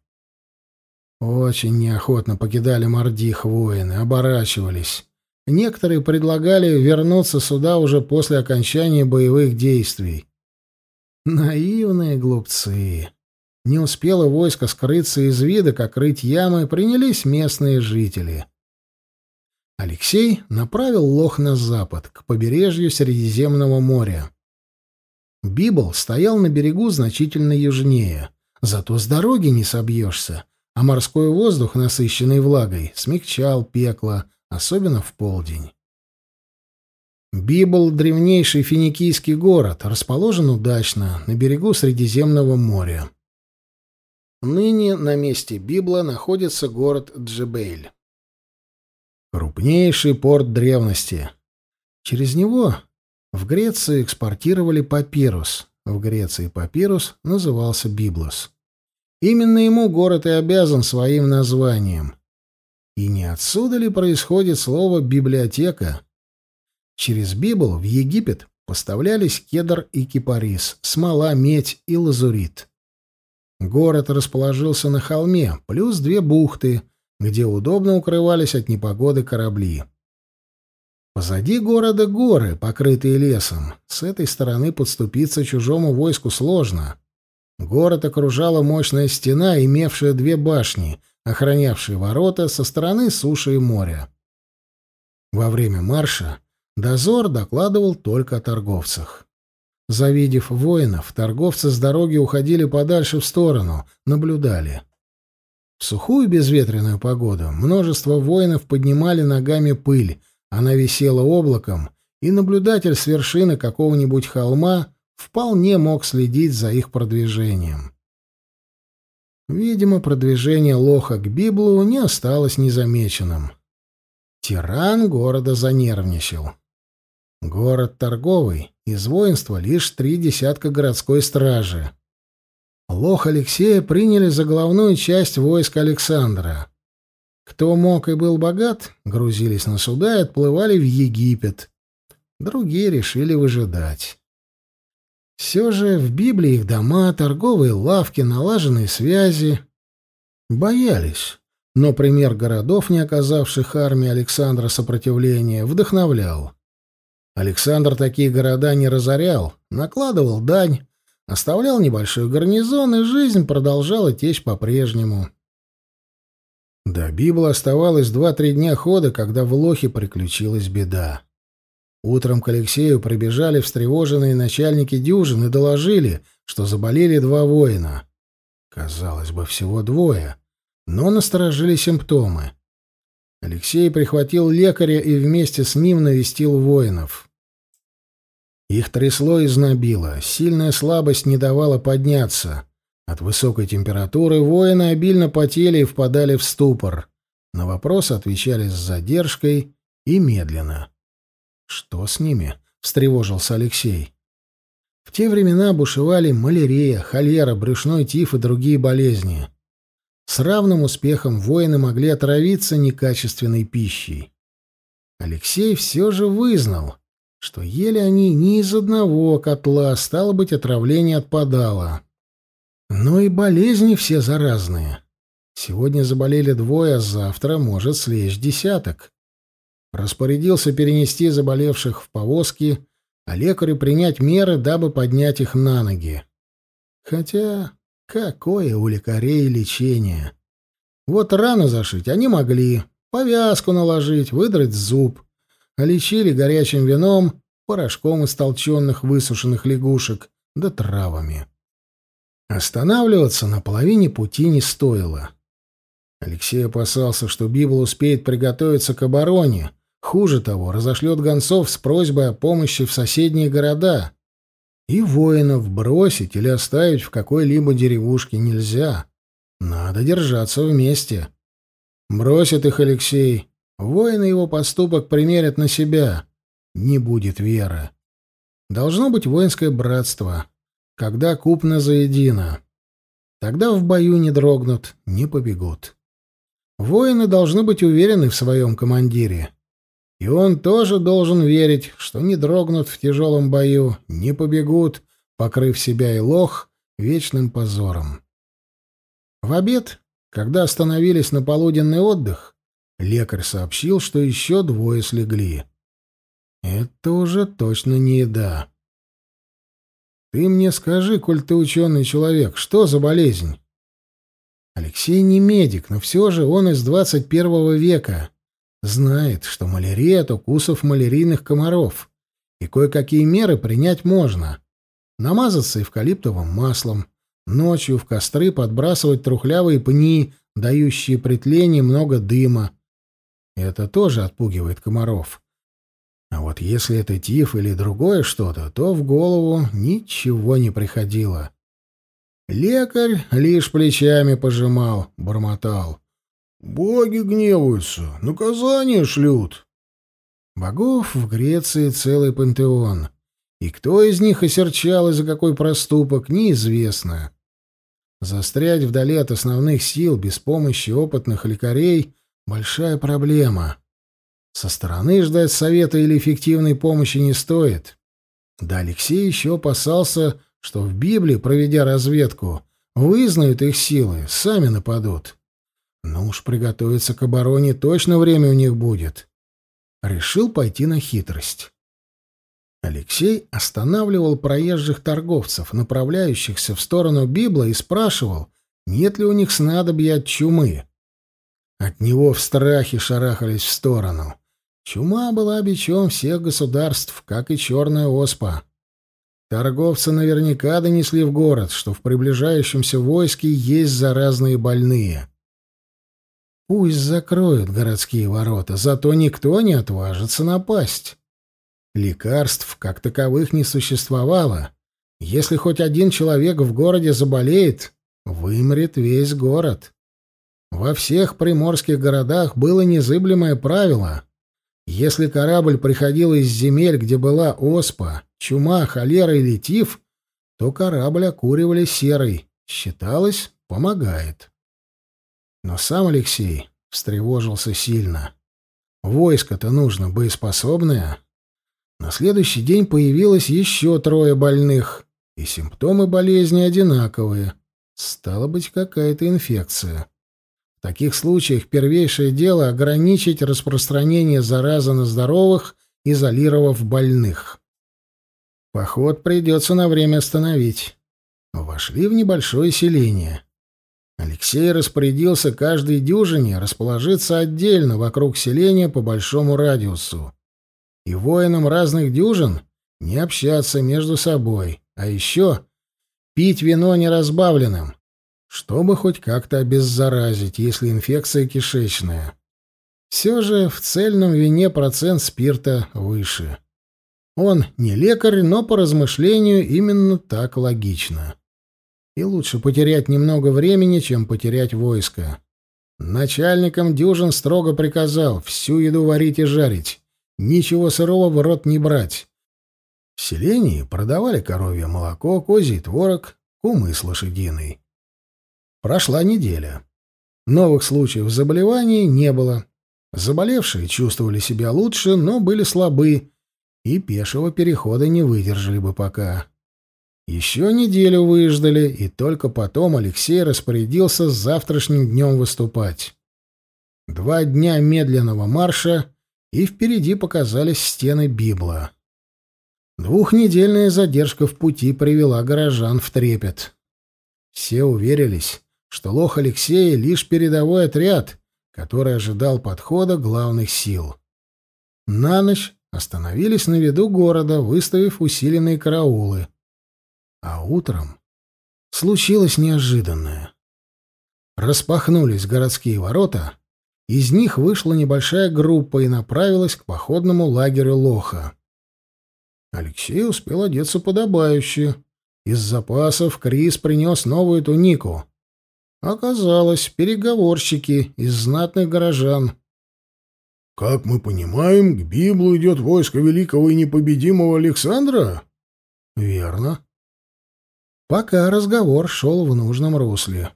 S1: Очень неохотно покидали Мордих воины, оборачивались. Некоторые предлагали вернуться сюда уже после окончания боевых действий. Наивные глупцы. Не успело войско скрыться из вида, как рыть ямы принялись местные жители. Алексей направил лох на запад, к побережью Средиземного моря. Библ стоял на берегу значительно южнее, зато с дороги не собьешься, а морской воздух, насыщенный влагой, смягчал пекло, особенно в полдень. Библ — древнейший финикийский город, расположен удачно, на берегу Средиземного моря. Ныне на месте Библа находится город Джебейль. Крупнейший порт древности. Через него в Грецию экспортировали папирус. В Греции папирус назывался Библос. Именно ему город и обязан своим названием. И не отсюда ли происходит слово «библиотека»? Через Библ в Египет поставлялись кедр и кипарис, смола, медь и лазурит. Город расположился на холме, плюс две бухты, где удобно укрывались от непогоды корабли. Позади города горы, покрытые лесом. С этой стороны подступиться чужому войску сложно. Город окружала мощная стена, имевшая две башни, охранявшие ворота со стороны суши и моря. Во время марша дозор докладывал только о торговцах. Завидев воинов, торговцы с дороги уходили подальше в сторону, наблюдали. В сухую безветренную погоду множество воинов поднимали ногами пыль, она висела облаком, и наблюдатель с вершины какого-нибудь холма вполне мог следить за их продвижением. Видимо, продвижение Лоха к Библу не осталось незамеченным. Тиран города занервничал. Город торговый, из воинства лишь три десятка городской стражи. Лох Алексея приняли за главную часть войск Александра. Кто мог и был богат, грузились на суда и отплывали в Египет. Другие решили выжидать. Все же в Библии их дома, торговые лавки, налаженные связи. Боялись. Но пример городов, не оказавших армии Александра сопротивления, вдохновлял. Александр такие города не разорял, накладывал дань, оставлял небольшой гарнизон, и жизнь продолжала течь по-прежнему. До Библа оставалось два-три дня хода, когда в Лохе приключилась беда. Утром к Алексею прибежали встревоженные начальники дюжин и доложили, что заболели два воина. Казалось бы, всего двое, но насторожили симптомы. Алексей прихватил лекаря и вместе с ним навестил воинов. Их трясло и знобило, сильная слабость не давала подняться. От высокой температуры воины обильно потели и впадали в ступор. На вопросы отвечали с задержкой и медленно. «Что с ними?» — встревожился Алексей. В те времена бушевали малярия, холера, брюшной тиф и другие болезни. С равным успехом воины могли отравиться некачественной пищей. Алексей все же вызнал, что ели они не из одного котла, стало быть, отравление отпадало. Но и болезни все заразные. Сегодня заболели двое, а завтра может слечь десяток. Распорядился перенести заболевших в повозки, а лекарю принять меры, дабы поднять их на ноги. Хотя какое у лекарей лечение? Вот рану зашить они могли, повязку наложить, выдрать зуб, а лечили горячим вином, порошком из толченных высушенных лягушек да травами. Останавливаться на половине пути не стоило. Алексей опасался, что Библ успеет приготовиться к обороне, хуже того, разошлет гонцов с просьбой о помощи в соседние города. И воинов бросить или оставить в какой-либо деревушке нельзя. Надо держаться вместе. Бросит их Алексей. Воины его поступок примерят на себя. Не будет веры. Должно быть воинское братство, когда купно заедино. Тогда в бою не дрогнут, не побегут. Воины должны быть уверены в своем командире. И он тоже должен верить, что не дрогнут в тяжелом бою, не побегут, покрыв себя и лох вечным позором. В обед, когда остановились на полуденный отдых, лекарь сообщил, что еще двое слегли. Это уже точно не еда. Ты мне скажи, коль ты ученый человек, что за болезнь? Алексей не медик, но все же он из двадцать первого века. Знает, что малярия от укусов малярийных комаров. И кое-какие меры принять можно. Намазаться эвкалиптовым маслом. Ночью в костры подбрасывать трухлявые пни, дающие при тлении много дыма. Это тоже отпугивает комаров. А вот если это тиф или другое что-то, то в голову ничего не приходило. Лекарь лишь плечами пожимал, бормотал. «Боги гневаются, наказание шлют». Богов в Греции целый пантеон. И кто из них осерчал и за какой проступок, неизвестно. Застрять вдали от основных сил без помощи опытных лекарей — большая проблема. Со стороны ждать совета или эффективной помощи не стоит. Да Алексей еще опасался, что в Библии, проведя разведку, вызнают их силы, сами нападут. Ну уж приготовиться к обороне точно время у них будет. Решил пойти на хитрость. Алексей останавливал проезжих торговцев, направляющихся в сторону Библа, и спрашивал, нет ли у них снадобья от чумы. От него в страхе шарахались в сторону. Чума была бичом всех государств, как и черная оспа. Торговцы наверняка донесли в город, что в приближающемся войске есть заразные больные. Пусть закроют городские ворота, зато никто не отважится напасть. Лекарств как таковых не существовало. Если хоть один человек в городе заболеет, вымрет весь город. Во всех приморских городах было незыблемое правило. Если корабль приходил из земель, где была оспа, чума, холера или тиф, то корабль окуривали серой. Считалось, помогает. Но сам Алексей встревожился сильно. Войско-то нужно боеспособное. На следующий день появилось еще трое больных, и симптомы болезни одинаковые. Стало быть, какая-то инфекция. В таких случаях первейшее дело — ограничить распространение заразы на здоровых, изолировав больных. Поход придется на время остановить. Вошли в небольшое селение. Алексей распорядился каждой дюжине расположиться отдельно вокруг селения по большому радиусу. И воинам разных дюжин не общаться между собой, а еще пить вино неразбавленным, чтобы хоть как-то обеззаразить, если инфекция кишечная. Все же в цельном вине процент спирта выше. Он не лекарь, но по размышлению именно так логично. И лучше потерять немного времени, чем потерять войско. Начальникам дюжин строго приказал всю еду варить и жарить, ничего сырого в рот не брать. В селении продавали коровье молоко, козий творог, кумыс лошадиный. Прошла неделя. Новых случаев заболеваний не было. Заболевшие чувствовали себя лучше, но были слабы, и пешего перехода не выдержали бы пока. Еще неделю выждали, и только потом Алексей распорядился с завтрашним днем выступать. Два дня медленного марша, и впереди показались стены Библа. Двухнедельная задержка в пути привела горожан в трепет. Все уверились, что лох Алексея — лишь передовой отряд, который ожидал подхода главных сил. На ночь остановились на виду города, выставив усиленные караулы. А утром случилось неожиданное. Распахнулись городские ворота, из них вышла небольшая группа и направилась к походному лагерю Лоха. Алексей успел одеться подобающе. Из запасов Крис принес новую тунику. Оказалось, переговорщики из знатных горожан.
S2: «Как мы понимаем, к Библу идет войско великого и непобедимого Александра?»
S1: «Верно». Пока разговор шел в нужном русле.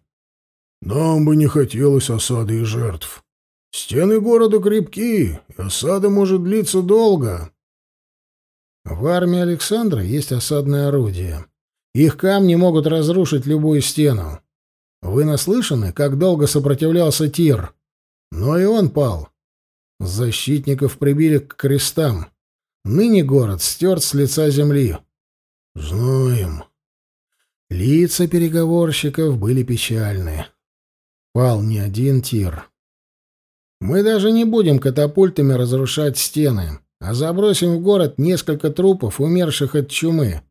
S2: «Нам бы не хотелось осады и жертв. Стены города крепки, и осада может длиться долго».
S1: В армии Александра есть осадное орудие. Их камни могут разрушить любую стену. Вы наслышаны, как долго сопротивлялся Тир? Но и он пал. Защитников прибили к крестам. Ныне город стерт с лица земли.
S2: Знаем.
S1: Лица переговорщиков были печальны. Пал не один Тир. Мы даже не будем катапультами разрушать стены, а забросим в город несколько трупов, умерших от чумы.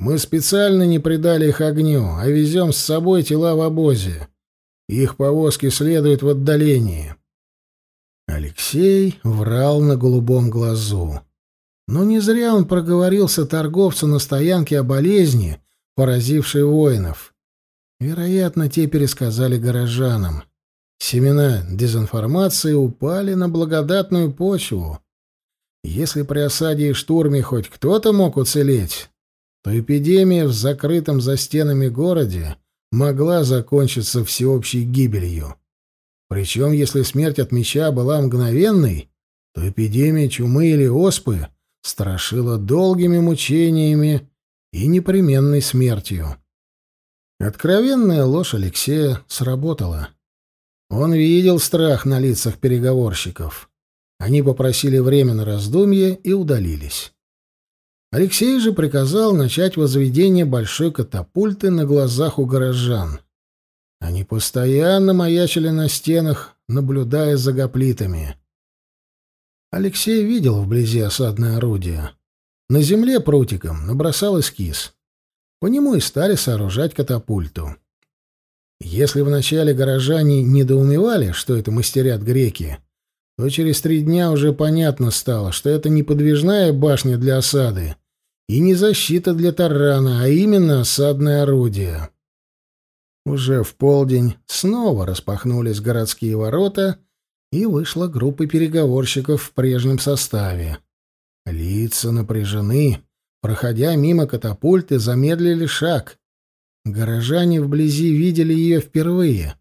S1: Мы специально не придали их огню, а везем с собой тела в обозе. Их повозки следуют в отдалении. Алексей врал на голубом глазу. Но не зря он проговорился торговцу на стоянке о болезни, поразившей воинов. Вероятно, те пересказали горожанам. Семена дезинформации упали на благодатную почву. Если при осаде и штурме хоть кто-то мог уцелеть, то эпидемия в закрытом за стенами городе могла закончиться всеобщей гибелью. Причем, если смерть от меча была мгновенной, то эпидемия чумы или оспы страшила долгими мучениями и непременной смертью. Откровенная ложь Алексея сработала. Он видел страх на лицах переговорщиков. Они попросили время на раздумье и удалились. Алексей же приказал начать возведение большой катапульты на глазах у горожан. Они постоянно маячили на стенах, наблюдая за гоплитами. Алексей видел вблизи осадное орудие. На земле прутиком набросал эскиз. По нему и стали сооружать катапульту. Если вначале горожане недоумевали, что это мастерят греки, то через три дня уже понятно стало, что это не подвижная башня для осады и не защита для тарана, а именно осадное орудие. Уже в полдень снова распахнулись городские ворота, и вышла группа переговорщиков в прежнем составе. Лица напряжены, проходя мимо катапульты, замедлили шаг. Горожане вблизи видели ее впервые.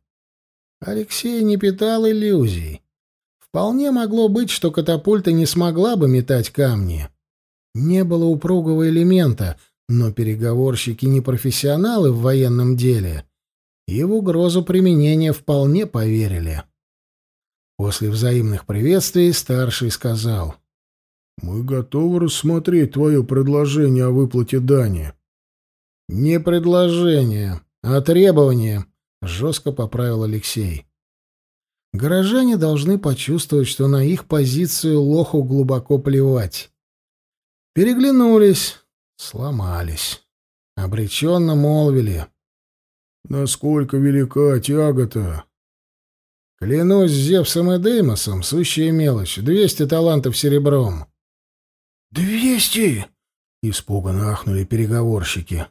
S1: Алексей не питал иллюзий. Вполне могло быть, что катапульта не смогла бы метать камни. Не было упругого элемента, но переговорщики не профессионалы в военном деле, и в угрозу применения вполне поверили. После взаимных приветствий старший сказал, «Мы готовы рассмотреть твое предложение о выплате дани». «Не предложение, а требование», — жестко поправил Алексей. Горожане должны почувствовать, что на их позицию лоху глубоко плевать. Переглянулись, сломались. Обреченно молвили.
S2: «Насколько велика тяга-то?»
S1: «Клянусь Зевсом и Деймосом, сущая мелочь, двести талантов серебром».
S2: «Двести!»
S1: — испуганно ахнули переговорщики.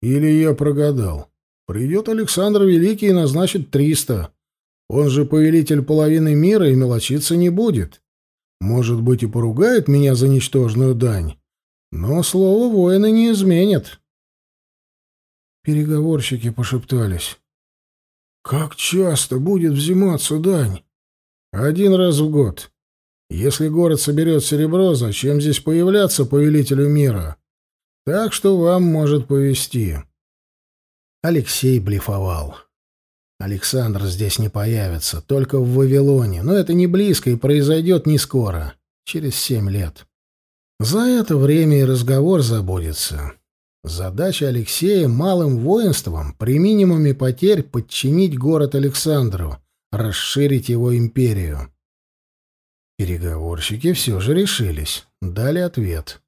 S2: Или я прогадал? Придет Александр Великий и назначит триста. Он же повелитель половины мира и мелочиться не будет. Может быть, и поругает меня за ничтожную дань, но слово воина не изменит. Переговорщики пошептались. «Как часто будет взиматься дань?» «Один раз в год. Если город соберет серебро, зачем здесь появляться повелителю мира? Так что вам может повести. Алексей блефовал. Александр здесь не появится, только в Вавилоне, но это не близко и произойдет не скоро, через семь лет. За это время и разговор забудется. Задача Алексея малым воинством при минимуме потерь подчинить город Александру, расширить его империю. Переговорщики все же решились, дали ответ.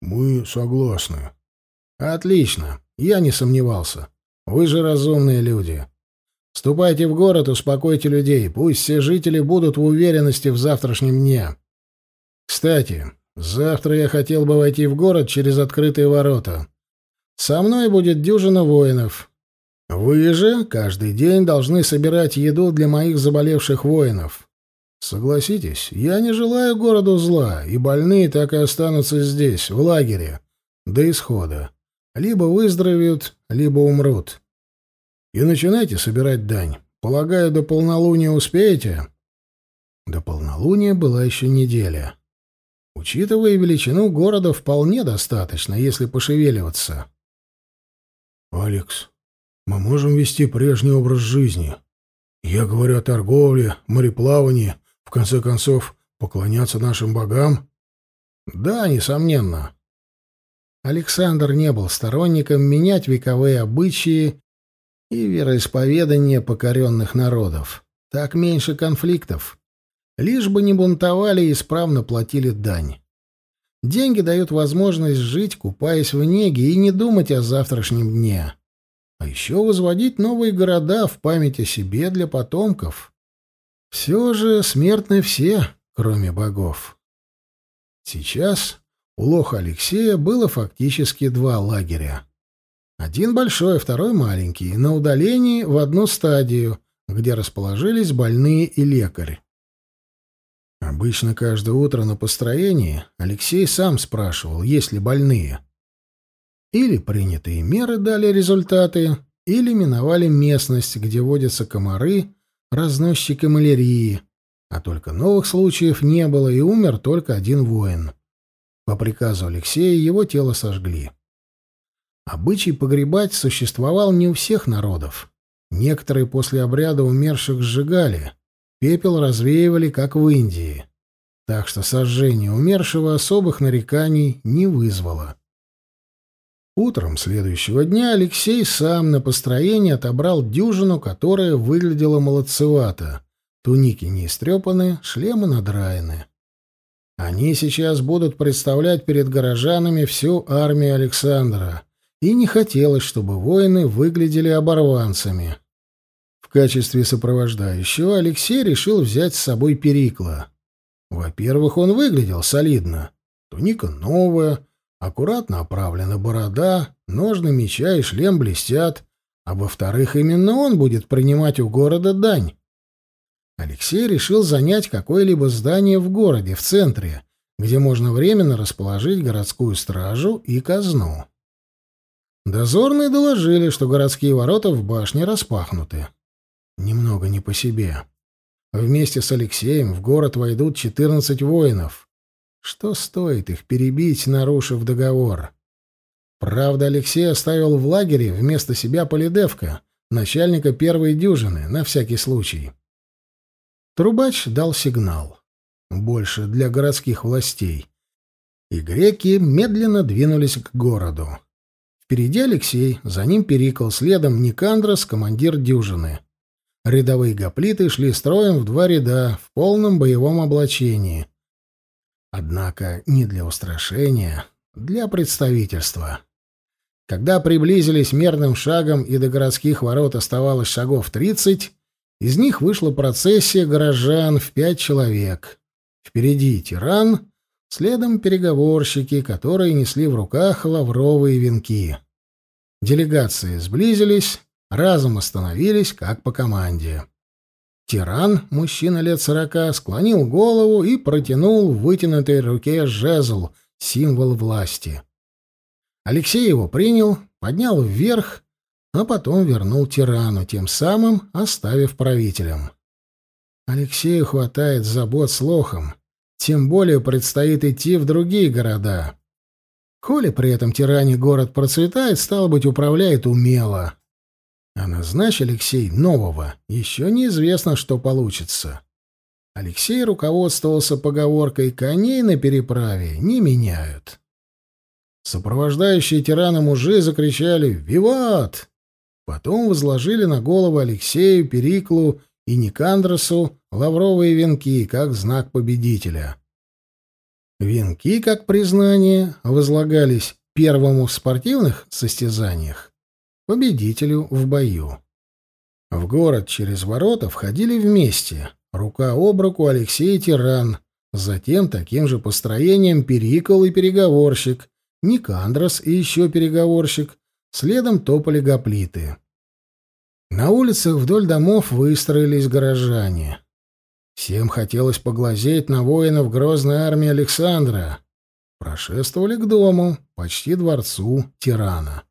S2: «Мы согласны». «Отлично, я не сомневался. Вы же разумные люди. Ступайте в город, успокойте людей, пусть все жители будут в уверенности в завтрашнем дне. Кстати, завтра я хотел бы войти в город через открытые ворота. Со мной будет дюжина воинов. Вы же каждый день должны собирать еду для моих заболевших воинов. Согласитесь, я не желаю городу зла, и больные так и останутся здесь, в лагере, до исхода. Либо выздоровеют, либо умрут. И начинайте собирать дань. Полагаю, до полнолуния успеете? До полнолуния была еще неделя. Учитывая величину города, вполне достаточно, если пошевеливаться. «Алекс, мы можем вести прежний образ жизни. Я говорю о торговле, мореплавании, в конце концов, поклоняться нашим богам? Да, несомненно. Александр не был сторонником менять вековые обычаи и вероисповедания покоренных народов. Так меньше конфликтов. Лишь бы не бунтовали и исправно платили дань. Деньги дают возможность жить, купаясь в неге, и не думать о завтрашнем дне. А еще возводить новые города в память о себе для потомков. Все же смертны все, кроме богов. Сейчас у лоха Алексея было фактически два лагеря. Один большой, второй маленький, на удалении в одну стадию, где расположились больные и лекарь. Обычно каждое утро на построении Алексей сам спрашивал, есть ли больные. Или принятые меры дали результаты, или миновали местность, где водятся комары разносчика малярии, а только новых случаев не было, и умер только один воин. По приказу Алексея его тело сожгли. Обычай погребать существовал не у всех народов. Некоторые после обряда умерших сжигали, пепел развеивали, как в Индии. Так что сожжение умершего особых нареканий не вызвало. Утром следующего дня Алексей сам на построении отобрал дюжину, которая выглядела молодцевато. Туники не истрепаны, шлемы надраены. Они сейчас будут представлять перед горожанами всю армию Александра, и не хотелось, чтобы воины выглядели оборванцами. В качестве сопровождающего Алексей решил взять с собой Перикла. Во-первых, он выглядел солидно. Туника новая, Аккуратно оправлена борода, ножны меча и шлем блестят, а во-вторых, именно он будет принимать у города дань. Алексей решил занять какое-либо здание в городе, в центре, где можно временно расположить городскую стражу и казну. Дозорные доложили, что городские ворота в башне распахнуты. Немного не по себе. Вместе с Алексеем в город войдут 14 воинов. Что стоит их перебить, нарушив договор? Правда, Алексей оставил в лагере вместо себя Полидевка, начальника первой дюжины, на всякий случай. Трубач дал сигнал. Больше для городских властей. И греки медленно двинулись к городу. Впереди Алексей, за ним Перикл, следом Никандрос, командир дюжины. Рядовые гоплиты шли строем в два ряда, в полном боевом облачении — Однако не для устрашения, для представительства. Когда приблизились мерным шагом и до городских ворот оставалось шагов тридцать, из них вышла процессия горожан в пять человек. Впереди тиран, следом переговорщики, которые несли в руках лавровые венки.
S1: Делегации сблизились, разом остановились, как по команде. Тиран, мужчина лет сорока, склонил голову и протянул в вытянутой руке жезл, символ власти. Алексей его принял, поднял вверх, а потом вернул тирану, тем самым оставив правителем. Алексею хватает забот с лохом, тем более предстоит идти в другие города. Коли при этом тиране город процветает, стало быть, управляет умело. А назначь Алексей нового, еще неизвестно, что получится. Алексей руководствовался поговоркой «коней на переправе не меняют». Сопровождающие тирана мужи закричали «Виват!». Потом возложили на голову Алексею, Периклу и Никандросу лавровые венки, как знак победителя. Венки, как признание, возлагались первому в спортивных состязаниях, победителю в бою. В город через ворота входили вместе, рука об руку Алексей Тиран, затем таким же построением Перикол и переговорщик, Никандрос и еще переговорщик, следом топали гоплиты. На улицах вдоль домов выстроились горожане. Всем хотелось поглазеть на воинов грозной армии Александра. Прошествовали к дому, почти дворцу тирана.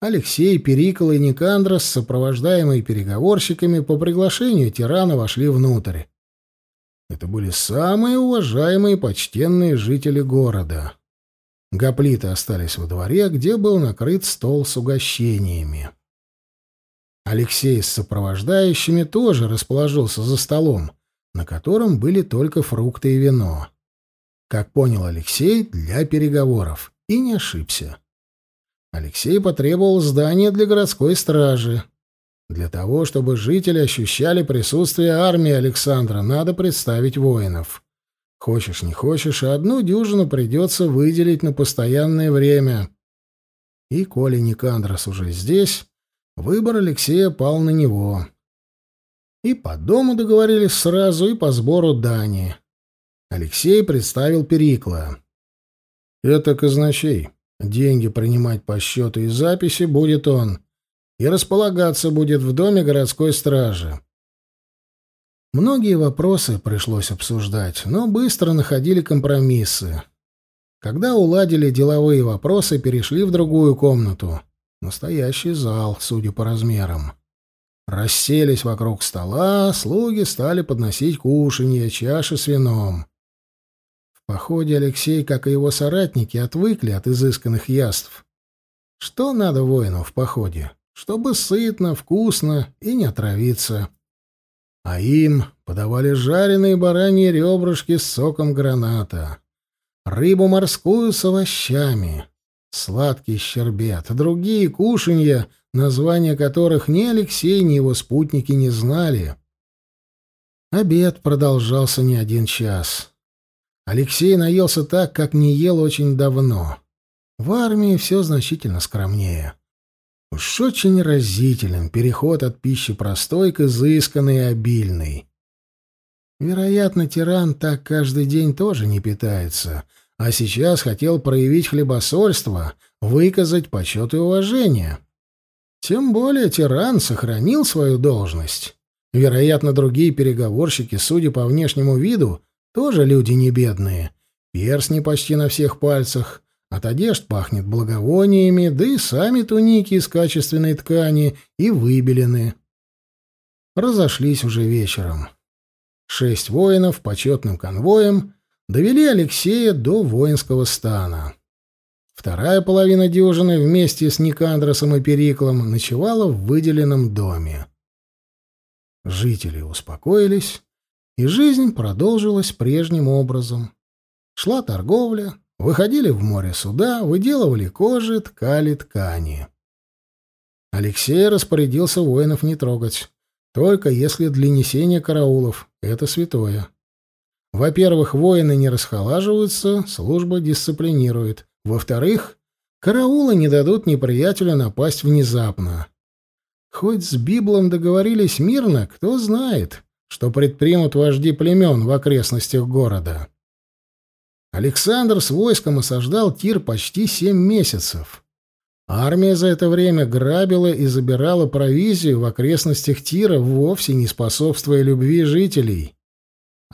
S1: Алексей, Перикол и Никандрос, сопровождаемые переговорщиками, по приглашению тирана вошли внутрь. Это были самые уважаемые почтенные жители города. Гоплиты остались во дворе, где был накрыт стол с угощениями. Алексей с сопровождающими тоже расположился за столом, на котором были только фрукты и вино. Как понял Алексей, для переговоров. И не ошибся. Алексей потребовал здания для городской стражи. Для того, чтобы жители ощущали присутствие армии Александра, надо представить воинов. Хочешь, не хочешь, одну дюжину придется выделить на постоянное время. И коли Никандрос уже здесь, выбор Алексея пал на него. И по дому договорились сразу, и по сбору дани. Алексей представил Перикла. «Это казначей. Деньги принимать по счету и записи будет он. И располагаться будет в доме городской стражи». Многие вопросы пришлось обсуждать, но быстро находили компромиссы. Когда уладили деловые вопросы, перешли в другую комнату. Настоящий зал, судя по размерам. Расселись вокруг стола, слуги стали подносить кушанье, чаши с вином. В походе Алексей, как и его соратники, отвыкли от изысканных яств. Что надо воину в походе? Чтобы сытно, вкусно и не отравиться. А им подавали жареные бараньи ребрышки с соком граната, рыбу морскую с овощами, сладкий щербет, другие кушанья — названия которых ни Алексей, ни его спутники не знали. Обед продолжался не один час. Алексей наелся так, как не ел очень давно. В армии все значительно скромнее. Уж очень разителен переход от пищи простой к изысканной и обильной. Вероятно, тиран так каждый день тоже не питается, а сейчас хотел проявить хлебосольство, выказать почет и уважение. Тем более тиран сохранил свою должность. Вероятно, другие переговорщики, судя по внешнему виду, тоже люди не бедные. Перстни почти на всех пальцах, от одежд пахнет благовониями, да и сами туники из качественной ткани и выбелены. Разошлись уже вечером. Шесть воинов почетным конвоем довели Алексея до воинского стана. Вторая половина дюжины вместе с Никандросом и Периклом ночевала в выделенном доме. Жители успокоились, и жизнь продолжилась прежним образом. Шла торговля, выходили в море суда, выделывали кожи, ткали ткани. Алексей распорядился воинов не трогать, только если для несения караулов — это святое. Во-первых, воины не расхолаживаются, служба дисциплинирует. Во-вторых, караулы не дадут неприятелю напасть внезапно. Хоть с Библом договорились мирно, кто знает, что предпримут вожди племен в окрестностях города. Александр с войском осаждал Тир почти семь месяцев. Армия за это время грабила и забирала провизию в окрестностях Тира, вовсе не способствуя любви жителей.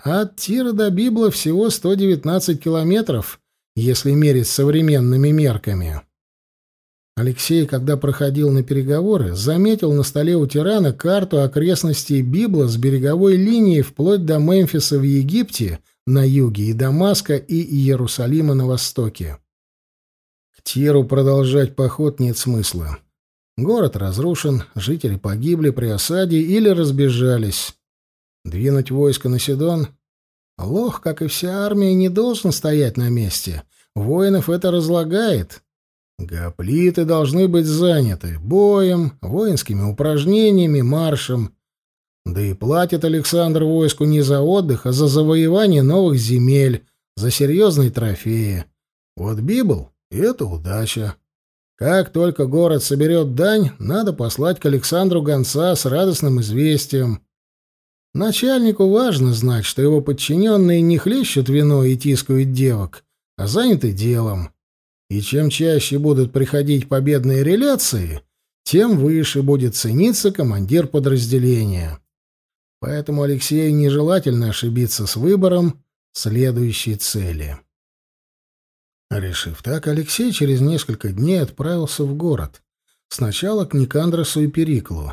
S1: От Тира до Библа всего 119 километров, если мерить современными мерками. Алексей, когда проходил на переговоры, заметил на столе у тирана карту окрестностей Библа с береговой линией вплоть до Мемфиса в Египте на юге и Дамаска и Иерусалима на востоке. К Тиру продолжать поход нет смысла. Город разрушен, жители погибли при осаде или разбежались. Двинуть войско на Сидон? Лох, как и вся армия, не должен стоять на месте. Воинов это разлагает. Гоплиты должны быть заняты боем, воинскими упражнениями, маршем. Да и платит Александр войску не за отдых, а за завоевание новых земель, за серьезные трофеи. Вот Библ — это удача. Как только город соберет дань, надо послать к Александру гонца с радостным известием. Начальнику важно знать, что его подчиненные не хлещут вино и тискают девок, а заняты делом. И чем чаще будут приходить победные реляции, тем выше будет цениться командир подразделения. Поэтому Алексею нежелательно ошибиться с выбором следующей цели. Решив так, Алексей через несколько дней отправился в город. Сначала к Никандросу и Периклу.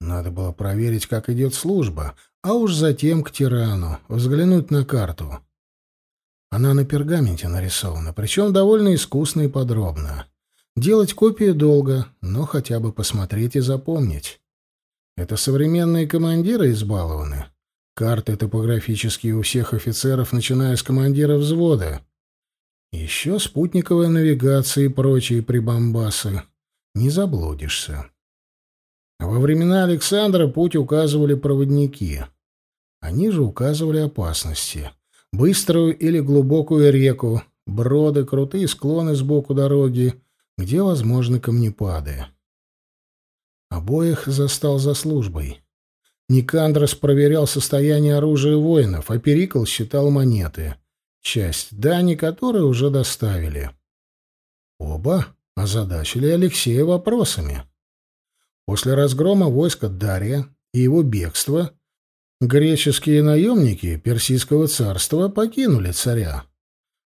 S1: Надо было проверить, как идет служба, а уж затем к тирану, взглянуть на карту. Она на пергаменте нарисована, причем довольно искусно и подробно. Делать копию долго, но хотя бы посмотреть и запомнить. Это современные командиры избалованы. Карты топографические у всех офицеров, начиная с командира взвода. Еще спутниковая навигация и прочие прибамбасы. Не заблудишься. Во времена Александра путь указывали проводники. Они же указывали опасности быструю или глубокую реку, броды, крутые склоны сбоку дороги, где возможны камнепады. Обоих застал за службой. Никандрос проверял состояние оружия воинов, а Перикл считал монеты, часть дани которой уже доставили. Оба озадачили Алексея вопросами. После разгрома войска Дария и его бегства Греческие наемники Персидского царства покинули царя.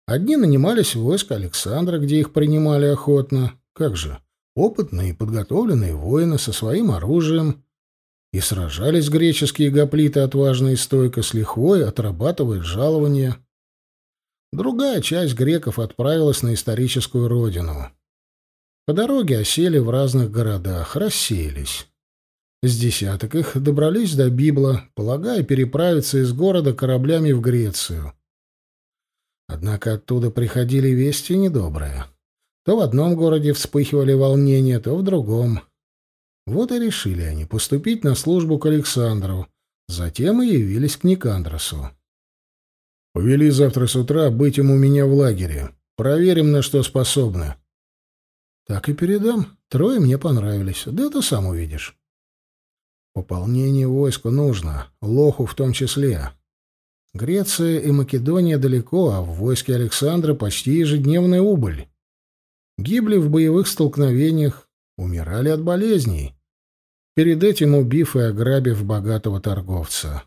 S1: Одни нанимались в войско Александра, где их принимали охотно. Как же, опытные и подготовленные воины со своим оружием. И сражались греческие гоплиты отважно и стойко, с лихвой отрабатывая жалования. Другая часть греков отправилась на историческую родину. По дороге осели в разных городах, рассеялись. С десяток их добрались до Библа, полагая переправиться из города кораблями в Грецию. Однако оттуда приходили вести недобрые. То в одном городе вспыхивали волнения, то в другом. Вот и решили они поступить на службу к Александру, затем и явились к Никандросу. «Повели завтра с утра быть им у меня в лагере. Проверим, на что способны». «Так и передам. Трое мне понравились. Да ты сам увидишь». Пополнение войску нужно, лоху в том числе. Греция и Македония далеко, а в войске Александра почти ежедневная убыль. Гибли в боевых столкновениях, умирали от болезней, перед этим убив и ограбив богатого торговца.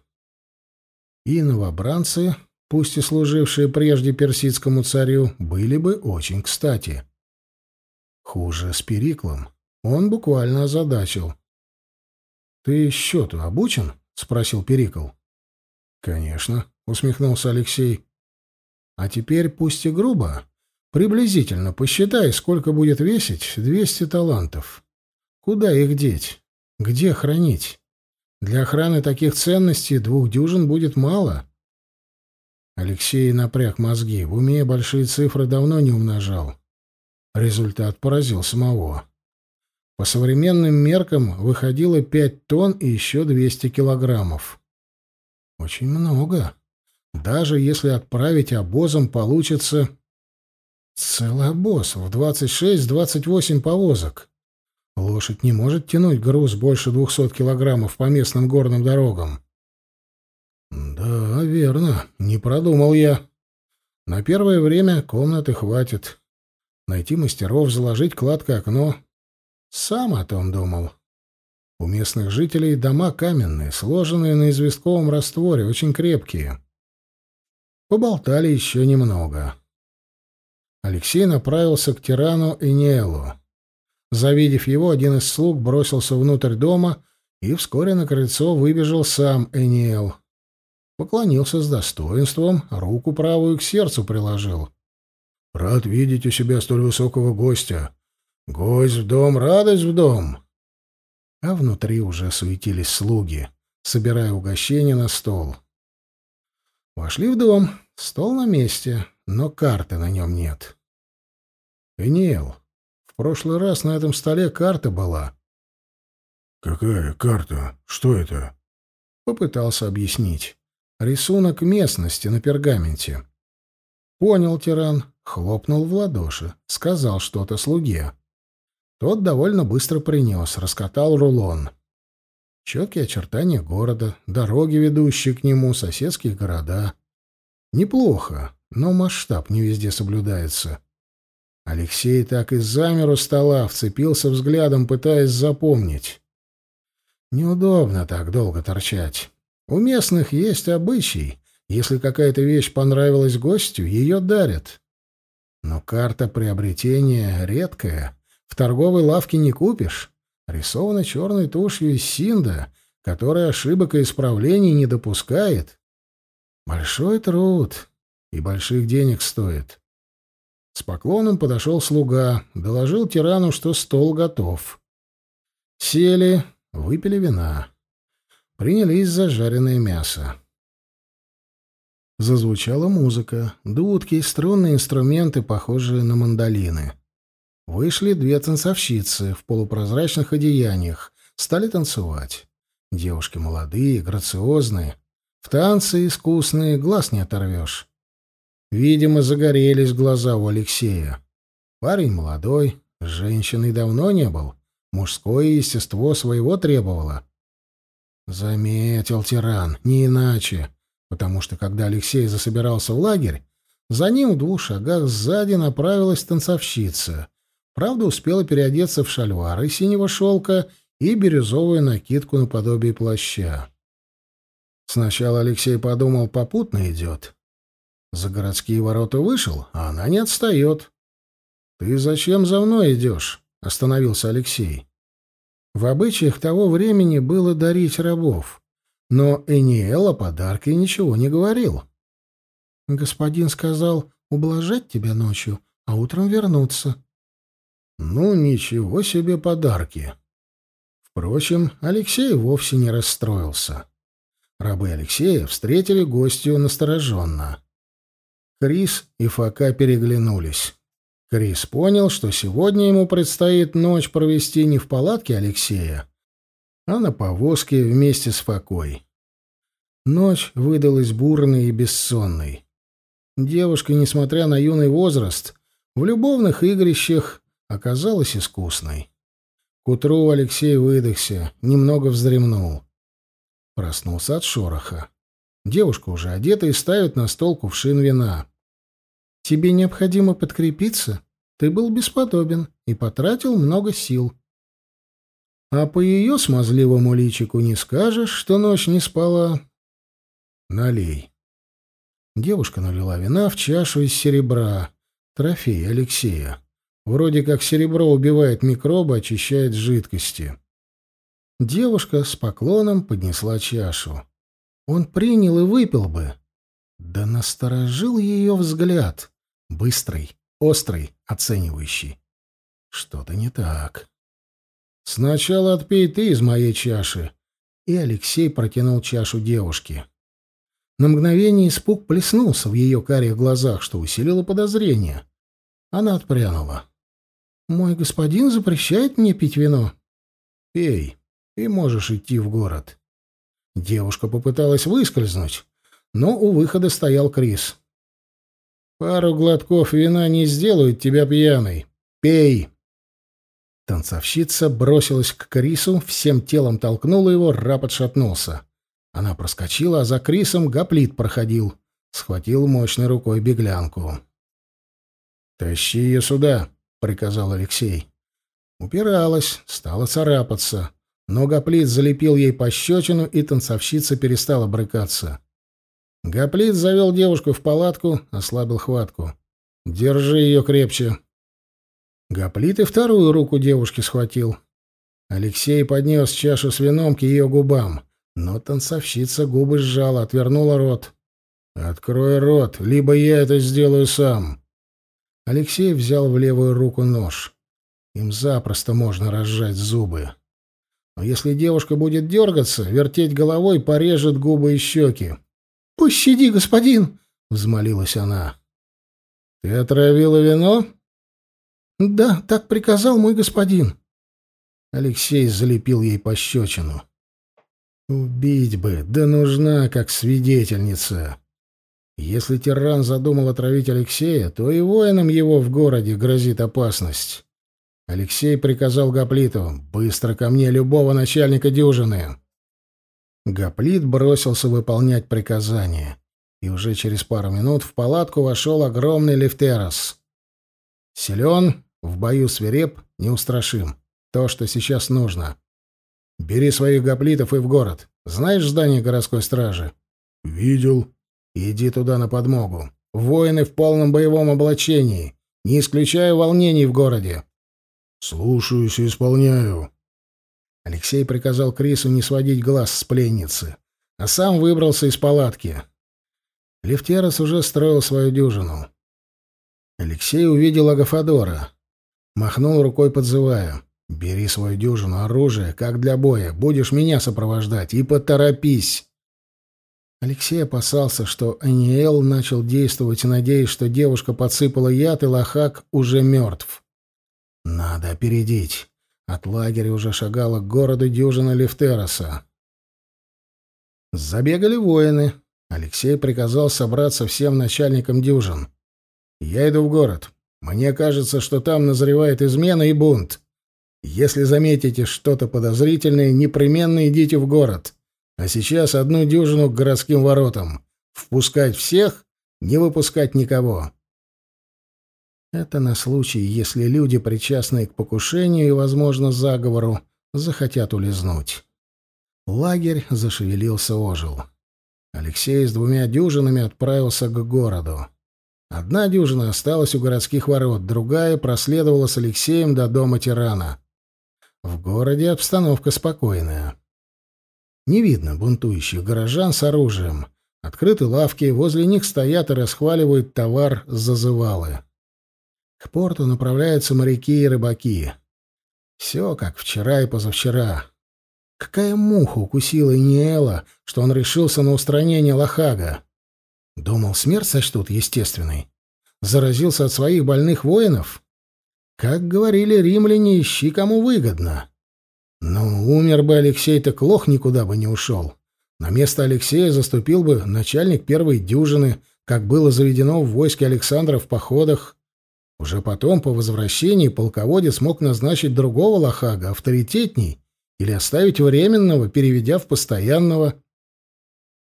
S1: И новобранцы, пусть и служившие прежде персидскому царю, были бы очень кстати. Хуже с Периклом. Он буквально озадачил. «Ты счету обучен?» — спросил Перикл. «Конечно», — усмехнулся Алексей. «А теперь, пусть и грубо, приблизительно посчитай, сколько будет весить двести талантов. Куда их деть? Где хранить? Для охраны таких ценностей двух дюжин будет мало». Алексей напряг мозги. В уме большие цифры давно не умножал. Результат поразил самого. По современным меркам выходило 5 тонн и еще 200 килограммов. Очень много. Даже если отправить обозом, получится целый обоз в 26-28 повозок. Лошадь не может тянуть груз больше 200 килограммов по местным горным дорогам. Да, верно, не продумал я. На первое время комнаты хватит. Найти мастеров, заложить кладкое окно. Сам о том думал. У местных жителей дома каменные, сложенные на известковом растворе, очень крепкие. Поболтали еще немного. Алексей направился к тирану Эниэлу. Завидев его, один из слуг бросился внутрь дома, и вскоре на крыльцо выбежал сам Эниэл. Поклонился с достоинством, руку правую к сердцу приложил. «Рад видеть у себя столь высокого гостя. Гость в дом, радость в дом!» а внутри уже суетились слуги, собирая угощение на стол. Вошли в дом, стол на месте, но карты на нем нет. «Эниэл, в прошлый раз на этом столе карта была».
S2: «Какая карта? Что это?»
S1: Попытался объяснить. Рисунок местности на пергаменте. Понял тиран, хлопнул в ладоши, сказал что-то слуге. Тот довольно быстро принес, раскатал рулон. Четкие очертания города, дороги, ведущие к нему, соседские города. Неплохо, но масштаб не везде соблюдается. Алексей так и замер у стола, вцепился взглядом, пытаясь запомнить. Неудобно так долго торчать. У местных есть обычай. Если какая-то вещь понравилась гостю, ее дарят. Но карта приобретения редкая, в торговой лавке не купишь. Рисована черной тушью из Синда, которая ошибок и исправлений не допускает. Большой труд и больших денег стоит. С поклоном подошел слуга, доложил тирану, что стол готов. Сели, выпили вина. Принялись за жареное мясо. Зазвучала музыка, дудки, струнные инструменты, похожие на мандолины. Вышли две танцовщицы в полупрозрачных одеяниях, стали танцевать. Девушки молодые, грациозные. В танцы искусные глаз не оторвешь. Видимо, загорелись глаза у Алексея. Парень молодой, с женщиной давно не был. Мужское естество своего требовало. Заметил тиран, не иначе, потому что когда Алексей засобирался в лагерь, за ним в двух шагах сзади направилась танцовщица. Правда, успела переодеться в шальвары синего шелка и бирюзовую накидку наподобие плаща. Сначала Алексей подумал, попутно идет. За городские ворота вышел, а она не отстает. «Ты зачем за мной идешь?» — остановился Алексей. В обычаях того времени было дарить рабов, но Эниэл о подарке ничего не говорил. «Господин сказал ублажать тебя ночью, а утром вернуться», ну, ничего себе подарки. Впрочем, Алексей вовсе не расстроился. Рабы Алексея встретили гостью настороженно. Крис и Фока переглянулись. Крис понял, что сегодня ему предстоит ночь провести не в палатке Алексея, а на повозке вместе с Фокой. Ночь выдалась бурной и бессонной. Девушка, несмотря на юный возраст, в любовных игрищах оказалась искусной. К утру Алексей выдохся, немного вздремнул. Проснулся от шороха. Девушка уже одета и ставит на стол кувшин вина. «Тебе необходимо подкрепиться. Ты был бесподобен и потратил много сил». А по ее смазливому личику не скажешь, что ночь не спала. Налей. Девушка налила вина в чашу из серебра, трофей Алексея. Вроде как серебро убивает микробы, очищает жидкости. Девушка с поклоном поднесла чашу. Он принял и выпил бы. Да насторожил ее взгляд. Быстрый, острый, оценивающий. Что-то не так. «Сначала отпей ты из моей чаши». И Алексей протянул чашу девушке. На мгновение испуг плеснулся в ее карих глазах, что усилило подозрение. Она отпрянула. «Мой господин запрещает мне пить вино». «Пей, ты можешь идти в город». Девушка попыталась выскользнуть, но у выхода стоял Крис. «Пару глотков вина не сделают тебя пьяной. Пей!» Танцовщица бросилась к Крису, всем телом толкнула его, раб отшатнулся. Она проскочила, а за Крисом гоплит проходил. Схватил мощной рукой беглянку. «Тащи ее сюда!» — приказал Алексей. Упиралась, стала царапаться. Но Гоплит залепил ей пощечину, и танцовщица перестала брыкаться. Гоплит завел девушку в палатку, ослабил хватку. «Держи ее крепче». Гоплит и вторую руку девушки схватил. Алексей поднес чашу с вином к ее губам, но танцовщица губы сжала, отвернула рот. «Открой рот, либо я это сделаю сам». Алексей взял в левую руку нож. Им запросто можно разжать зубы. Но если девушка будет дергаться, вертеть головой, порежет губы и щеки. «Пощади, господин!» — взмолилась она. «Ты отравила вино?» «Да, так приказал мой господин». Алексей залепил ей пощечину. «Убить бы, да нужна как свидетельница. Если тиран задумал отравить Алексея, то и воинам его в городе грозит опасность». Алексей приказал Гоплиту «Быстро ко мне любого начальника дюжины». Гоплит бросился выполнять приказание, и уже через пару минут в палатку вошел огромный лифтерос. Силен, в бою свиреп, неустрашим. То, что сейчас нужно. Бери своих гоплитов и в город. Знаешь здание городской стражи?
S2: Видел.
S1: Иди туда на подмогу. Воины в полном боевом облачении. Не исключаю волнений в городе.
S2: «Слушаюсь и исполняю».
S1: Алексей приказал Крису не сводить глаз с пленницы, а сам выбрался из палатки. Лефтерос уже строил свою дюжину. Алексей увидел Агафадора. Махнул рукой, подзывая. «Бери свою дюжину, оружие, как для боя. Будешь меня сопровождать. И поторопись!» Алексей опасался, что Аниэл начал действовать, надеясь, что девушка подсыпала яд, и Лохак уже мертв. Надо опередить. От лагеря уже шагала к городу дюжина Лефтероса. Забегали воины. Алексей приказал собраться всем начальникам дюжин. «Я иду в город. Мне кажется, что там назревает измена и бунт. Если заметите что-то подозрительное, непременно идите в город. А сейчас одну дюжину к городским воротам. Впускать всех, не выпускать никого. Это на случай, если люди, причастные к покушению и, возможно, заговору, захотят улизнуть. Лагерь зашевелился, ожил. Алексей с двумя дюжинами отправился к городу. Одна дюжина осталась у городских ворот, другая проследовала с Алексеем до дома тирана. В городе обстановка спокойная. Не видно бунтующих горожан с оружием. Открыты лавки, возле них стоят и расхваливают товар зазывалы. К порту направляются моряки и рыбаки. Все как вчера и позавчера. Какая муха укусила Ниэла, что он решился на устранение Лохага? Думал, смерть сочтут естественной. Заразился от своих больных воинов? Как говорили римляне, ищи кому выгодно. Но умер бы Алексей, так лох никуда бы не ушел. На место Алексея заступил бы начальник первой дюжины, как было заведено в войске Александра в походах. Уже потом, по возвращении, полководец мог назначить другого лохага, авторитетней, или оставить временного, переведя в постоянного.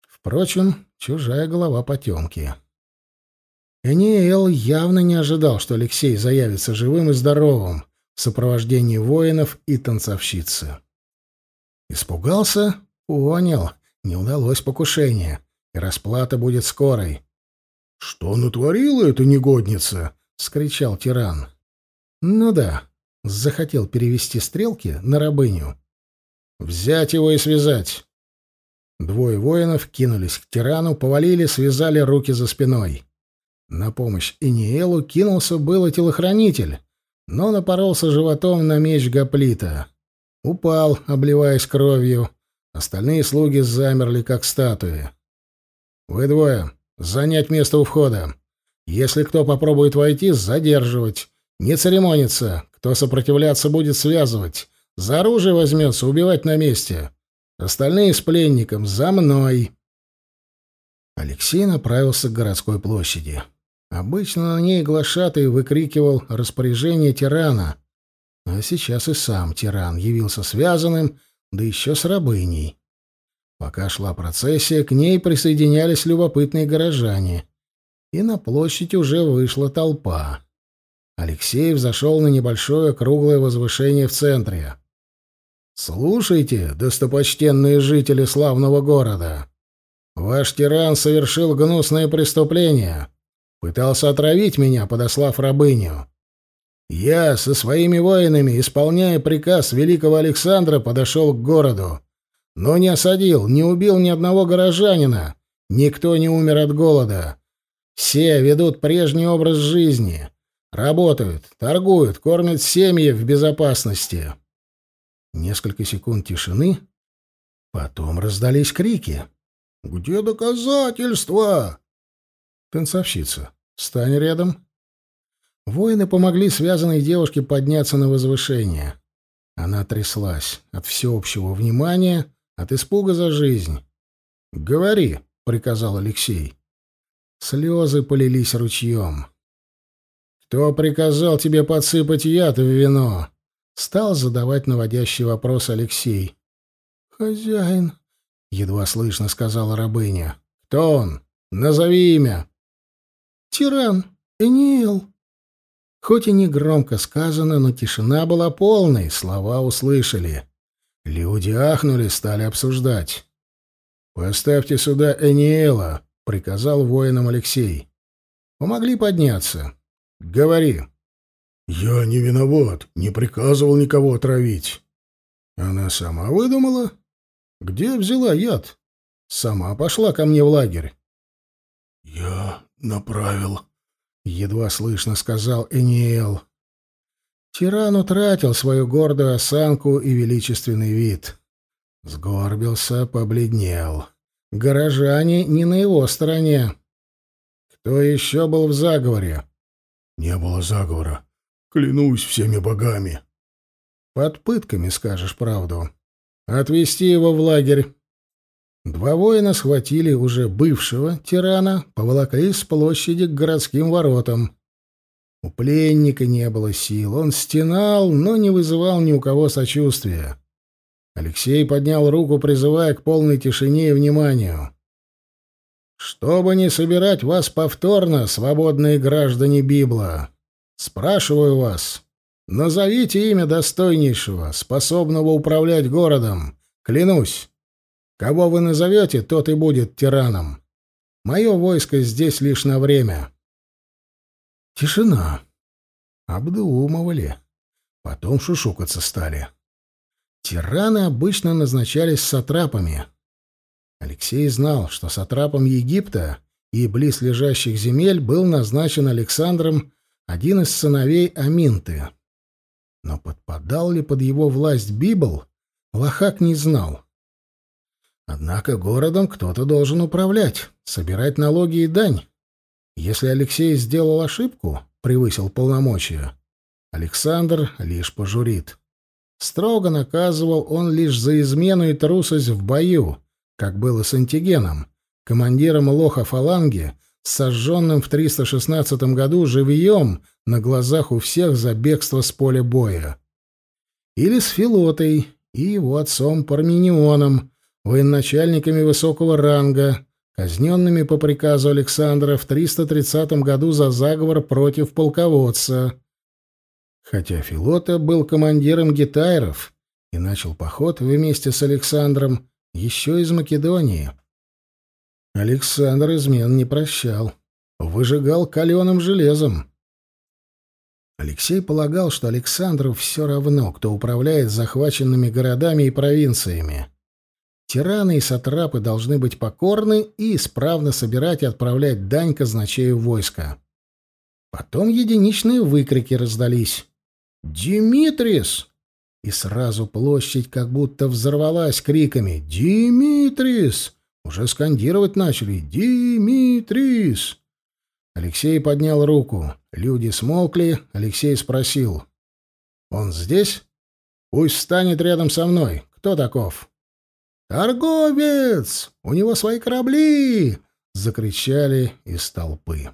S1: Впрочем, чужая голова потемки. Эниэл явно не ожидал, что Алексей заявится живым и здоровым в сопровождении воинов и танцовщицы. Испугался? Понял. Не удалось покушение, и расплата будет скорой.
S2: — Что натворила эта негодница?
S1: — скричал тиран. «Ну да, захотел перевести стрелки на рабыню. Взять его и связать». Двое воинов кинулись к тирану, повалили, связали руки за спиной. На помощь Иниэлу кинулся было телохранитель, но напоролся животом на меч Гоплита. Упал, обливаясь кровью. Остальные слуги замерли, как статуи. «Вы двое, занять место у входа. Если кто попробует войти, задерживать. Не церемониться. Кто сопротивляться будет, связывать. За оружие возьмется, убивать на месте. Остальные с пленником. За мной. Алексей направился к городской площади. Обычно на ней глашатый выкрикивал распоряжение тирана. А сейчас и сам тиран явился связанным, да еще с рабыней. Пока шла процессия, к ней присоединялись любопытные горожане — и на площадь уже вышла толпа. Алексей взошел на небольшое круглое возвышение в центре. «Слушайте, достопочтенные жители славного города, ваш тиран совершил гнусное преступление, пытался отравить меня, подослав рабыню. Я со своими воинами, исполняя приказ великого Александра, подошел к городу, но не осадил, не убил ни одного горожанина, никто не умер от голода. Все ведут прежний образ жизни, работают, торгуют, кормят семьи в безопасности». Несколько секунд тишины, потом раздались крики. «Где доказательства?» «Танцовщица, стань рядом». Воины помогли связанной девушке подняться на возвышение. Она тряслась от всеобщего внимания, от испуга за жизнь. «Говори», — приказал Алексей. Слезы полились ручьем. «Кто приказал тебе подсыпать яд в вино?» Стал задавать наводящий вопрос Алексей. «Хозяин», — едва слышно сказала рабыня. «Кто он? Назови имя». «Тиран, Эниэл». Хоть и не громко сказано, но тишина была полной, слова услышали. Люди ахнули, стали обсуждать. «Поставьте сюда Эниэла», — приказал воинам Алексей. Помогли подняться. «Говори».
S2: «Я не виноват, не приказывал никого отравить».
S1: «Она сама выдумала? Где взяла яд? Сама пошла ко мне в лагерь».
S2: «Я направил», —
S1: едва слышно сказал Эниэл. Тиран утратил свою гордую осанку и величественный вид. Сгорбился, побледнел. Горожане не на его стороне. Кто еще был в заговоре?
S2: Не было заговора. Клянусь всеми богами.
S1: Под пытками скажешь правду. Отвезти его в лагерь. Два воина схватили уже бывшего тирана, поволокли с площади к городским воротам. У пленника не было сил. Он стенал, но не вызывал ни у кого сочувствия. Алексей поднял руку, призывая к полной тишине и вниманию. «Чтобы не собирать вас повторно, свободные граждане Библа, Спрашиваю вас, назовите имя достойнейшего, способного управлять городом. Клянусь, кого вы назовете, тот и будет тираном. Мое войско здесь лишь на время. Тишина. Обдумывали. Потом шушукаться стали. Тираны обычно назначались сатрапами. Алексей знал, что сатрапом Египта и близлежащих земель был назначен Александром один из сыновей Аминты. Но подпадал ли под его власть Библ, Лохак не знал. Однако городом кто-то должен управлять, собирать налоги и дань. Если Алексей сделал ошибку, превысил полномочия, Александр лишь пожурит. Строго наказывал он лишь за измену и трусость в бою, как было с Антигеном, командиром лоха фаланги, сожженным в 316 году живьем на глазах у всех за бегство с поля боя. Или с Филотой и его отцом Парменионом, военачальниками высокого ранга, казненными по приказу Александра в 330 году за заговор против полководца. Хотя Филота был командиром гитайров и начал поход вместе с Александром еще из Македонии. Александр измен не прощал. Выжигал каленым железом. Алексей полагал, что Александру все равно, кто управляет захваченными городами и провинциями. Тираны и сатрапы должны быть покорны и исправно собирать и отправлять дань казначею войска. Потом единичные выкрики раздались. «Димитрис!» И сразу площадь как будто взорвалась криками «Димитрис!» Уже скандировать начали «Димитрис!». Алексей поднял руку. Люди смолкли. Алексей спросил. «Он здесь? Пусть встанет рядом со мной. Кто таков?» «Торговец! У него свои корабли!» — закричали из толпы.